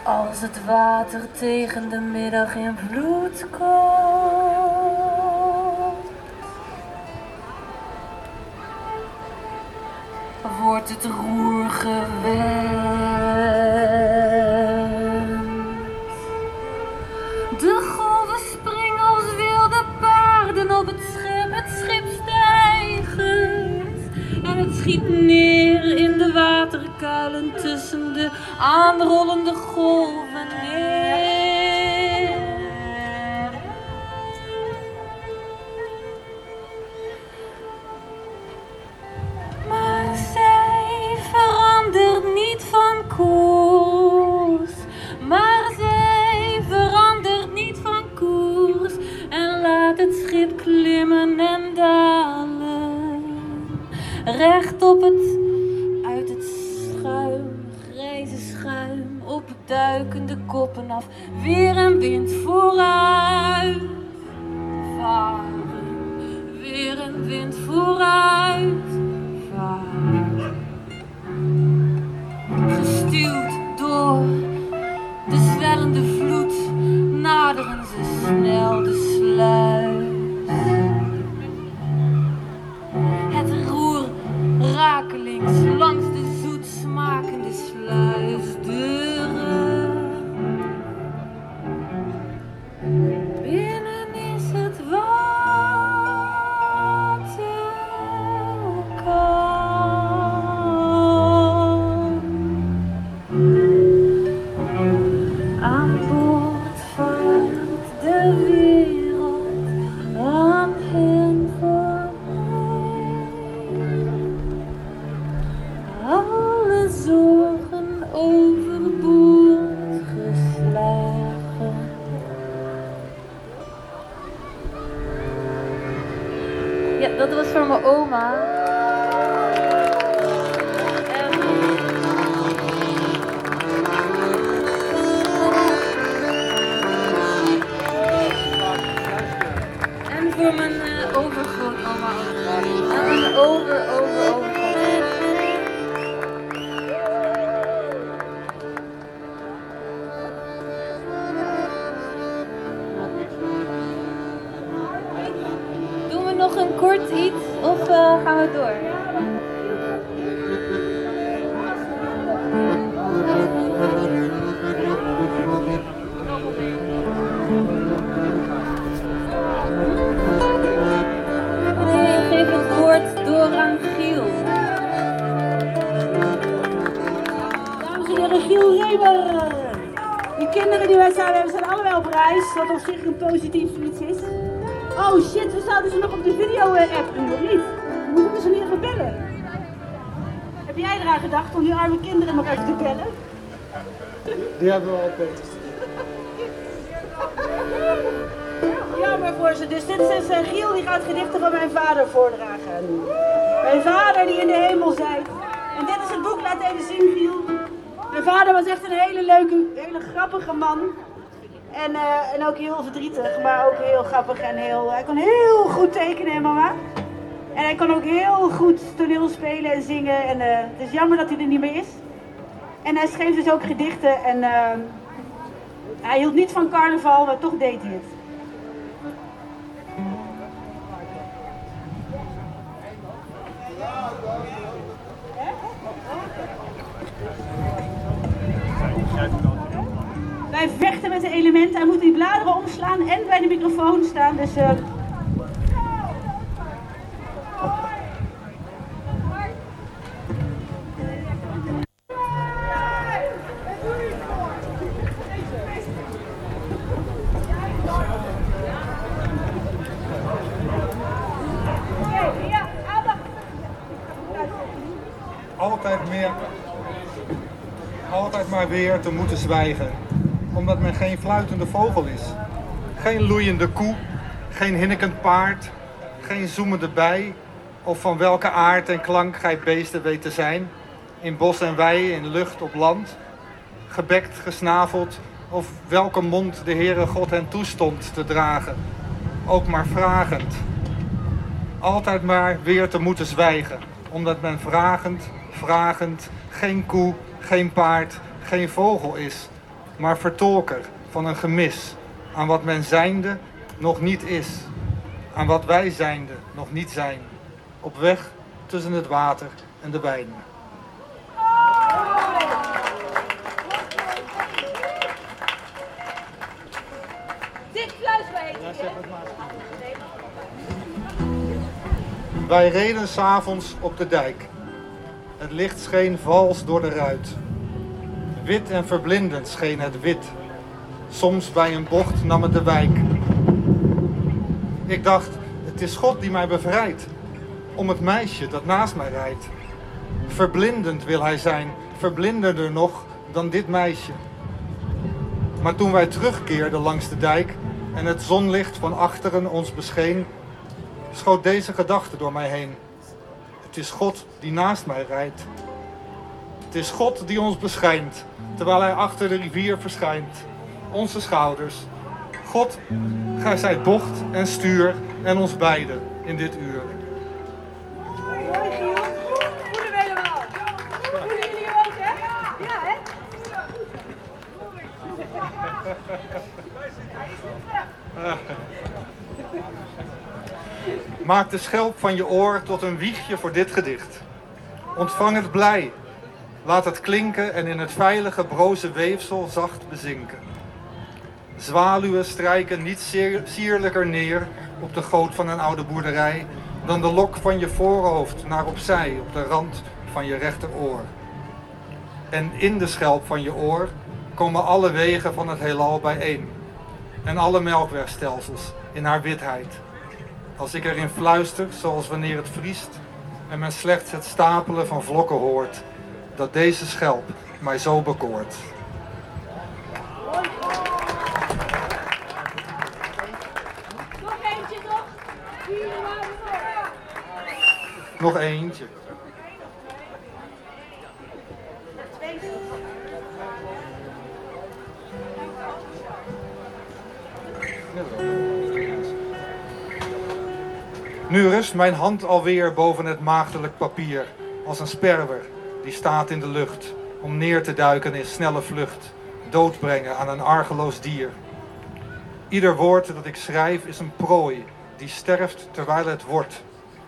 Als het water tegen de middag in vloed komt, wordt het roer gewend. Aanrollende golven koppen af. Gedacht om die arme kinderen nog even te bellen? Die hebben we al beter. Jammer voor ze. Dus dit is eh, Giel, die gaat gedichten van mijn vader voordragen. Mijn vader die in de hemel zijt. En dit is het boek, laat even zien Giel. Mijn vader was echt een hele leuke, hele grappige man. En, eh, en ook heel verdrietig, maar ook heel grappig en heel... Hij kon heel goed tekenen, hè, mama. En hij kon ook heel goed toneel spelen en zingen. En eh, het is jammer dat hij er niet meer is. En hij schreef dus ook gedichten en... eh, hij hield niet van carnaval, maar toch deed hij het. Wij vechten met de elementen. Hij moet die bladeren omslaan en bij de microfoon staan. Dus eh, Altijd altijd maar weer te moeten zwijgen, omdat men geen fluitende vogel is. Geen loeiende koe, geen hinnikend paard, geen zoemende bij, of van welke aard en klank gij beesten weet te zijn, in bos en wei, in lucht, op land, gebekt, gesnaveld, of welke mond de Heere God hen toestond te dragen, ook maar vragend. Altijd maar weer te moeten zwijgen, omdat men vragend, vragend, geen koe, geen paard, geen vogel is, maar vertolker van een gemis aan wat men zijnde nog niet is, aan wat wij zijnde nog niet zijn, op weg tussen het water en de weiden. Dit het? Wij reden s'avonds op de dijk. Het licht scheen vals door de ruit. Wit en verblindend scheen het wit. Soms bij een bocht nam het de wijk. Ik dacht, het is God die mij bevrijdt. Om het meisje dat naast mij rijdt. Verblindend wil hij zijn, verblindender nog dan dit meisje. Maar toen wij terugkeerden langs de dijk en het zonlicht van achteren ons bescheen, schoot deze gedachte door mij heen. Het is God die naast mij rijdt. Het is God die ons beschijnt, terwijl hij achter de rivier verschijnt. Onze schouders. God, gij zijt bocht en stuur en ons beiden in dit uur. Mooi Giel. Voelen we helemaal. Voelen jullie hem ook, hè? Ja, hè? Maak de schelp van je oor tot een wiegje voor dit gedicht. Ontvang het blij. Laat het klinken en in het veilige broze weefsel zacht bezinken. Zwaluwen strijken niet sierlijker neer op de goot van een oude boerderij dan de lok van je voorhoofd naar opzij op de rand van je rechteroor. En in de schelp van je oor komen alle wegen van het heelal bijeen en alle melkwegstelsels in haar witheid. Als ik erin fluister, zoals wanneer het vriest en men slechts het stapelen van vlokken hoort, dat deze schelp mij zo bekoort. Nog eentje, Nu rust mijn hand alweer boven het maagdelijk papier, als een sperwer die staat in de lucht, om neer te duiken in snelle vlucht, doodbrengen aan een argeloos dier. Ieder woord dat ik schrijf is een prooi, die sterft terwijl het wordt.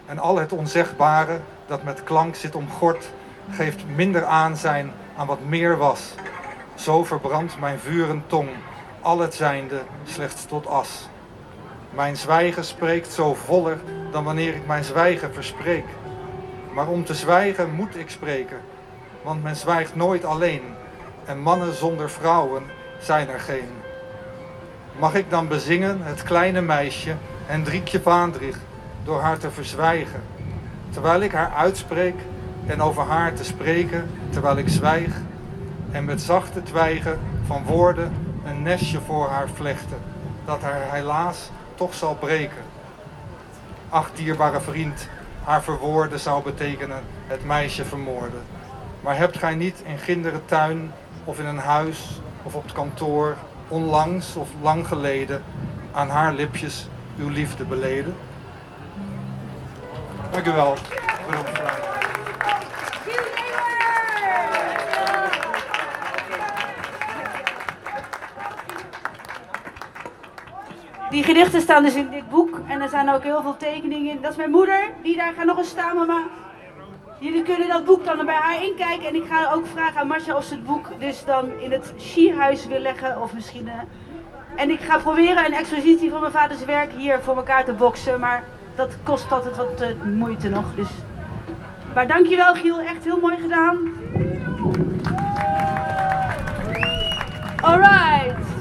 En al het onzegbare dat met klank zit omgord, geeft minder aanzijn aan wat meer was. Zo verbrandt mijn vuren tong, al het zijnde slechts tot as. Mijn zwijgen spreekt zo voller dan wanneer ik mijn zwijgen verspreek. Maar om te zwijgen moet ik spreken, want men zwijgt nooit alleen. En mannen zonder vrouwen zijn er geen. Mag ik dan bezingen het kleine meisje Hendrikje Vaandrig door haar te verzwijgen, terwijl ik haar uitspreek en over haar te spreken, terwijl ik zwijg en met zachte twijgen van woorden een nestje voor haar vlechten, dat haar helaas toch zal breken. Ach, dierbare vriend, haar verwoorden zou betekenen het meisje vermoorden. Maar hebt gij niet in gindere tuin of in een huis of op het kantoor onlangs of lang geleden aan haar lipjes uw liefde beleden? Dank u wel. Die gedichten staan dus in dit boek en er staan ook heel veel tekeningen in. Dat is mijn moeder, die daar gaat nog eens staan, mama. Jullie kunnen dat boek dan bij haar inkijken en ik ga ook vragen aan Marcia of ze het boek dus dan in het Schierhuis wil leggen of misschien... eh, En ik ga proberen een expositie van mijn vaders werk hier voor elkaar te boksen, maar dat kost altijd wat eh, moeite nog. Dus. Maar dankjewel Giel, echt heel mooi gedaan. Alright.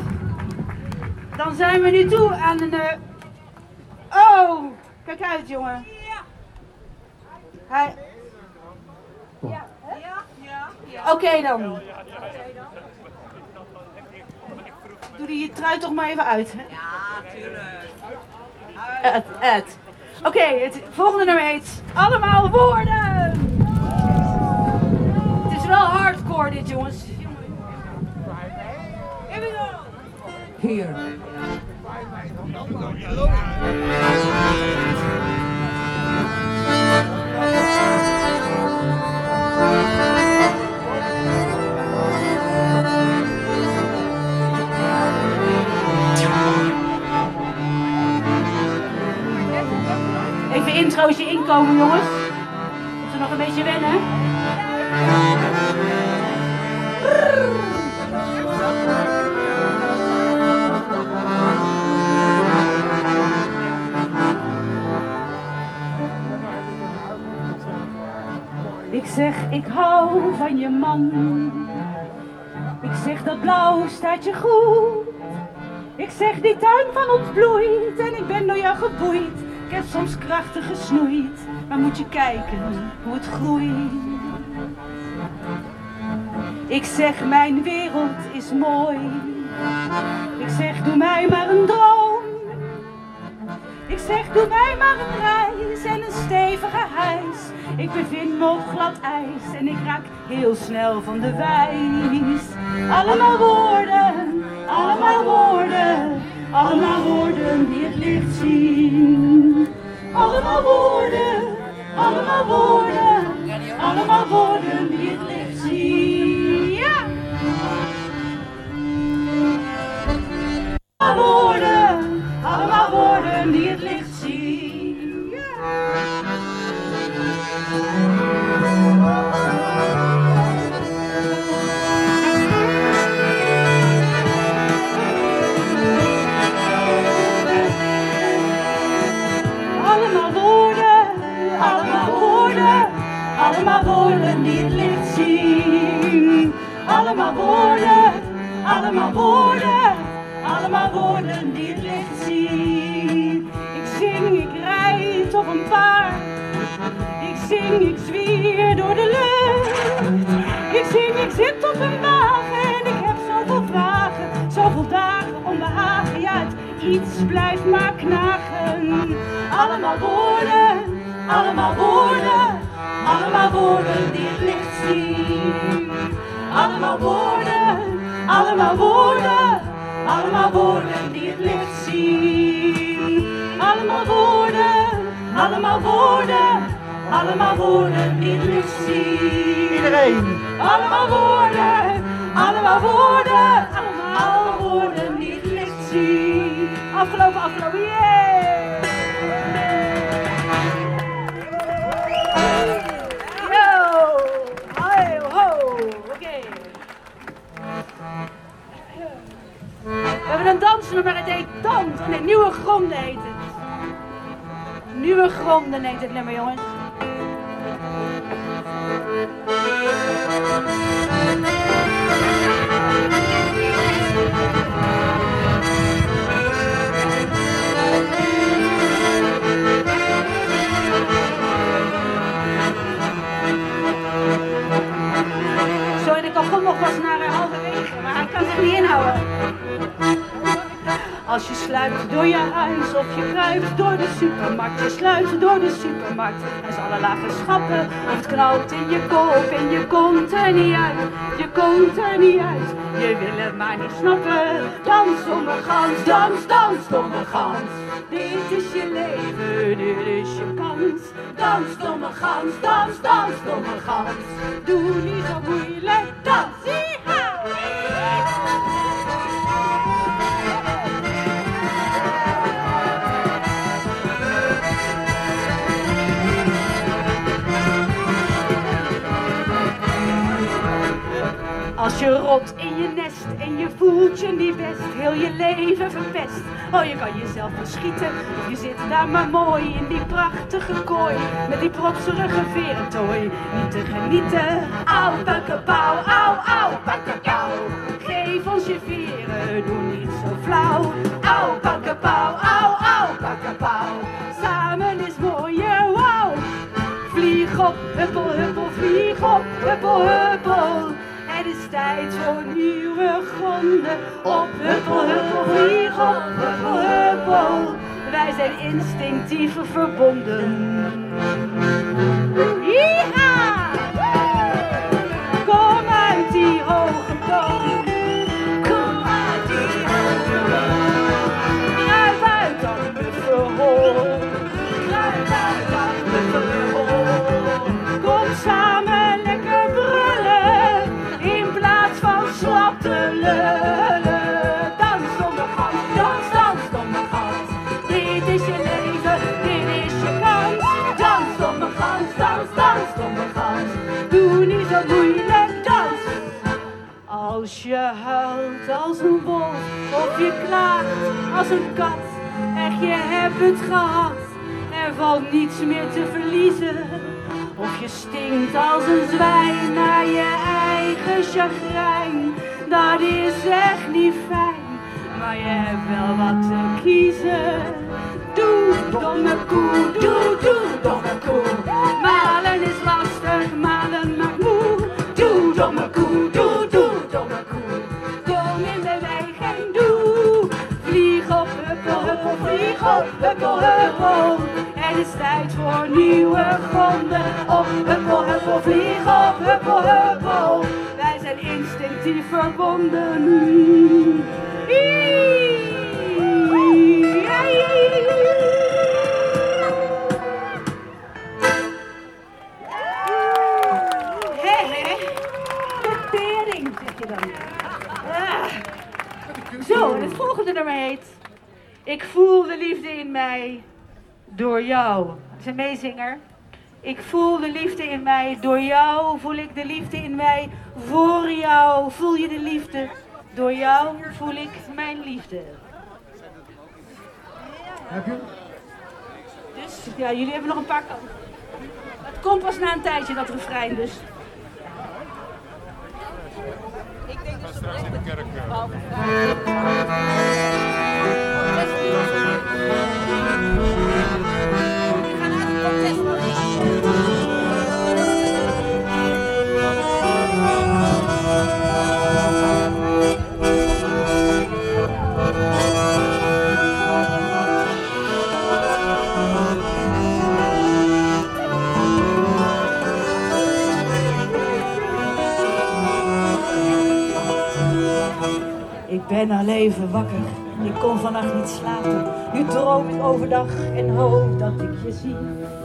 Dan zijn we nu toe aan een... eh, Oh, kijk uit jongen. Hij... Ja, ja, Oké dan. Doe die je trui toch maar even uit. Hè? Ja, tuurlijk. Ed, Ed. Oké, het volgende nummer heet Allemaal Woorden. Het is wel hardcore dit jongens. Here we go. Hier. Even introotje inkomen jongens. Moeten nog een beetje wennen. Zeg ik hou van je man. zeg dat blauw staat je goed. Ik zeg die tuin van ons bloeit en ik ben door jou geboeid. Ik heb soms krachtig gesnoeid, maar moet je kijken hoe het groeit. Ik zeg mijn wereld is mooi. Ik zeg doe mij maar een droom. Ik zeg doe mij maar een reis en een stevige huis. Ik bevind me op glad ijs en ik raak heel snel van de wijs. Allemaal woorden, allemaal woorden, allemaal woorden die het licht zien. Allemaal woorden, allemaal woorden, allemaal woorden die het licht zien. Allemaal woorden, allemaal woorden die allemaal woorden die het licht zien. Allemaal woorden, allemaal woorden, allemaal woorden die het licht zien. Ik zing, ik rijd op een paard. Ik zing, ik zwier door de lucht. Ik zing, ik zit op een wagen en ik heb zoveel vragen, zoveel dagen om behagen. Ja, het iets blijft maar knagen. Allemaal woorden, allemaal woorden, allemaal woorden die het licht zien. Allemaal woorden, allemaal woorden, allemaal woorden die het licht zien. Allemaal woorden, allemaal woorden, allemaal woorden die het licht zien. Iedereen. Allemaal woorden, allemaal woorden, allemaal woorden die het licht zien. Afgelopen, afgelopen, yeah! Nieuwe Gronden heet het huis of je kruipt door de supermarkt, je sluipt door de supermarkt. En alle lage schappen, of het knalt in je kop en je komt er niet uit. Je komt er niet uit, je wil het maar niet snappen. Dans, stomme gans, dans, dans, stomme gans. Dit is je leven, dit is je kans. Dans, stomme gans, dans, dans, stomme gans. Doe niet zo moeilijk, dans, je rot in je nest en je voelt je niet best, heel je leven verpest. Oh, je kan jezelf verschieten, je zit daar maar mooi in die prachtige kooi. Met die protserige verentooi, niet te genieten. Auw, pakkepauw, auw, auw, pakkepauw. Geef ons je veren, doe niet zo flauw. Auw, pakkepauw, auw, auw, pakkepauw. Samen is mooier, wauw. Vlieg op, huppel, huppel, vlieg op, huppel, huppel. Tijd voor nieuwe gronden. Op, huppel, huppel, vlieg op, huppel. Wij zijn instinctief verbonden. Als je huilt als een wolf of je klaagt als een kat. Echt, je hebt het gehad. Er valt niets meer te verliezen. Of je stinkt als een zwijn naar je eigen chagrijn. dat is echt niet fijn. Maar je hebt wel wat te kiezen. Doe, domme koe, doe, doe, domme koe. Malen is lastig, malen maakt moe. Doe, domme koe, doe, doe, huppel, huppel, vlieg op, huppel, huppel. Het is tijd voor nieuwe gronden. Op, huppel, huppel, vlieg op, huppel, huppel. Wij zijn instinctief verbonden. Hé, hé. De tering, zeg je dan. Ah. Zo, het volgende nummer heet... Ik voel de liefde in mij door jou. Het is een meezinger. Ik voel de liefde in mij door jou. Voel ik de liefde in mij voor jou. Voel je de liefde? Door jou voel ik mijn liefde. Heb je? Dus ja, jullie hebben nog een paar kanten. Het komt pas na een tijdje, dat refrein dus. Ik denk dat straks in de kerk. Ik ben al even wakker, ik kon vannacht niet slapen. Nu droom ik overdag en hoop dat ik je zie.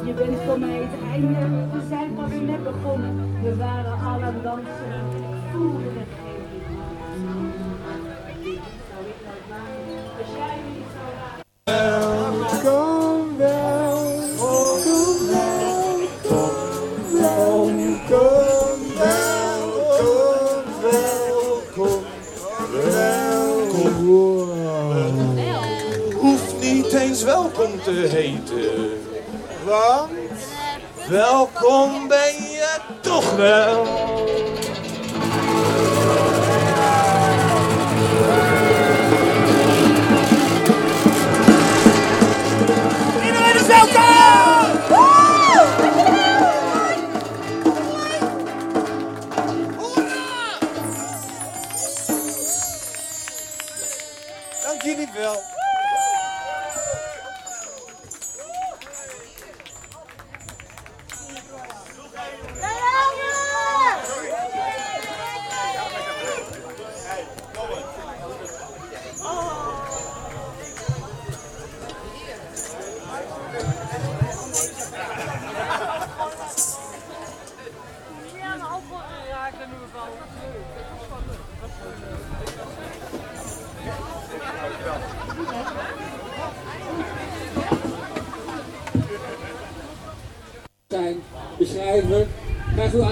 Je bent voor mij het einde, we zijn pas net begonnen. We waren al dansen, voelde het welkom te heten, want welkom ben je toch wel.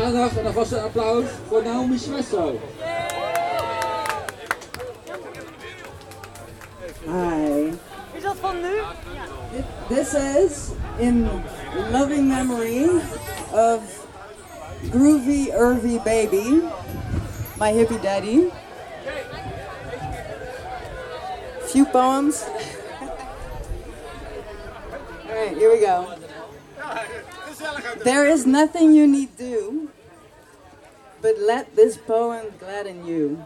Aandacht en alvast een applaus voor Naomi. Hi. Is dat van nu? This is in loving memory of Groovy Irvy Baby, my hippie daddy. Few poems. Alright, here we go. There is nothing you need do, but let this poem gladden you.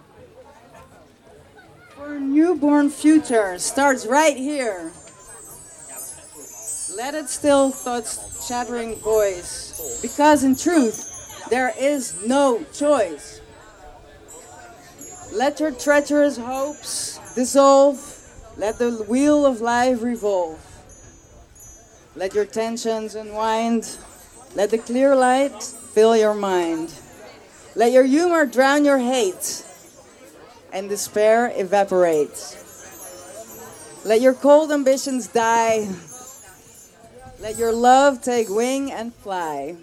For a newborn future starts right here. Let it still thoughts chattering voice, because in truth there is no choice. Let your treacherous hopes dissolve, let the wheel of life revolve. Let your tensions unwind, let the clear light fill your mind. Let your humor drown your hate, and despair evaporate. Let your cold ambitions die. Let your love take wing and fly.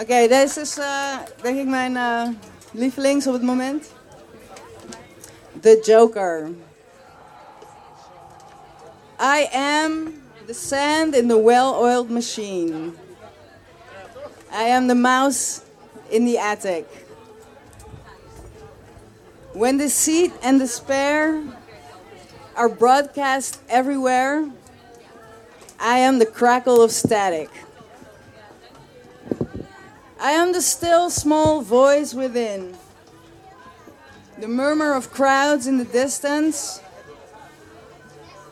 Oké, deze is eh, denk ik mijn eh, lievelings op het moment. The Joker. I am the sand in the well-oiled machine. I am the mouse in the attic. When deceit and despair are broadcast everywhere, I am the crackle of static. I am the still small voice within, the murmur of crowds in the distance,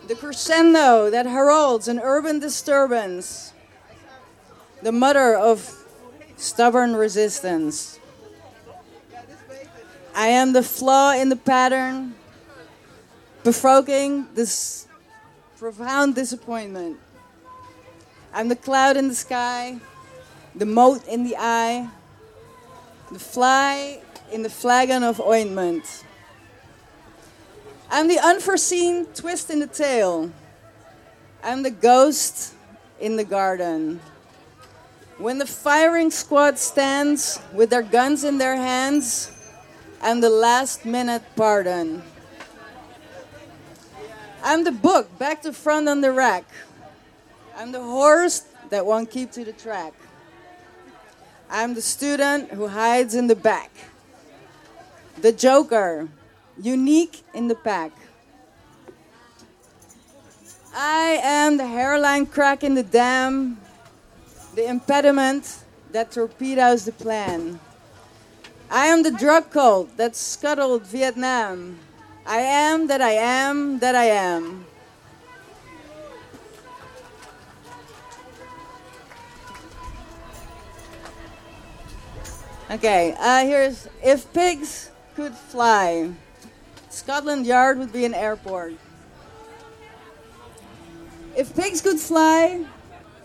the crescendo that heralds an urban disturbance, the mutter of stubborn resistance. I am the flaw in the pattern, provoking this profound disappointment. I'm the cloud in the sky, the mote in the eye, the fly in the flagon of ointment. I'm the unforeseen twist in the tale. I'm the ghost in the garden. When the firing squad stands with their guns in their hands, I'm the last minute pardon. I'm the book back to front on the rack. I'm the horse that won't keep to the track. I'm the student who hides in the back. The joker, unique in the pack. I am the hairline crack in the dam, the impediment that torpedoes the plan. I am the drug cult that scuttled Vietnam. I am that I am that I am. Okay, uh, here's if pigs could fly, Scotland Yard would be an airport. If pigs could fly,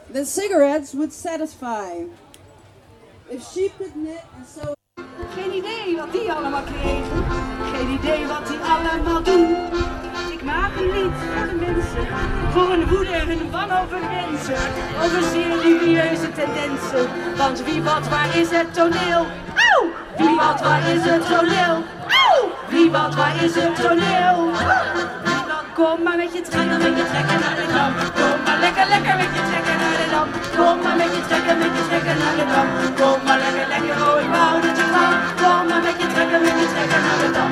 then cigarettes would satisfy. If sheep could knit and sew. Geen idee wat die allemaal kregen. Geen idee wat die allemaal doen. Maak een lied voor de mensen. Voor een woede en een wanhoop van mensen. Over serieuze tendensen. Want wie wat, waar is het toneel? Wie wat, waar is het toneel? Wie wat, waar is het toneel? Kom maar met je trekken, met je trekken naar de dam. Kom maar lekker, lekker met je trekken naar de dam. Kom maar met je trekken, met je trekken naar de dam. Kom maar lekker, lekker, oh ik wou dat je kwam. Kom maar met je trekken, met je trekken naar de dam.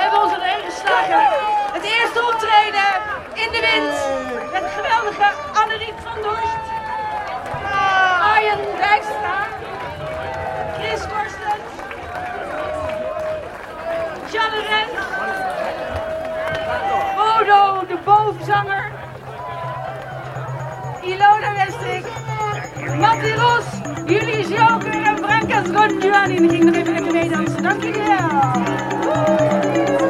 Hebben ons erin geslagen. Het eerste optreden in de wind. Met de geweldige Anneriek van Dorst. Arjen Dijkstra. Chris Korstens. Janne Rens. Bodo, de bovenzanger. Ilona Westik. Matti Ros. Jullie Joker en Brankas Gondjuan. Even lekker meedansen. Dank jullie wel.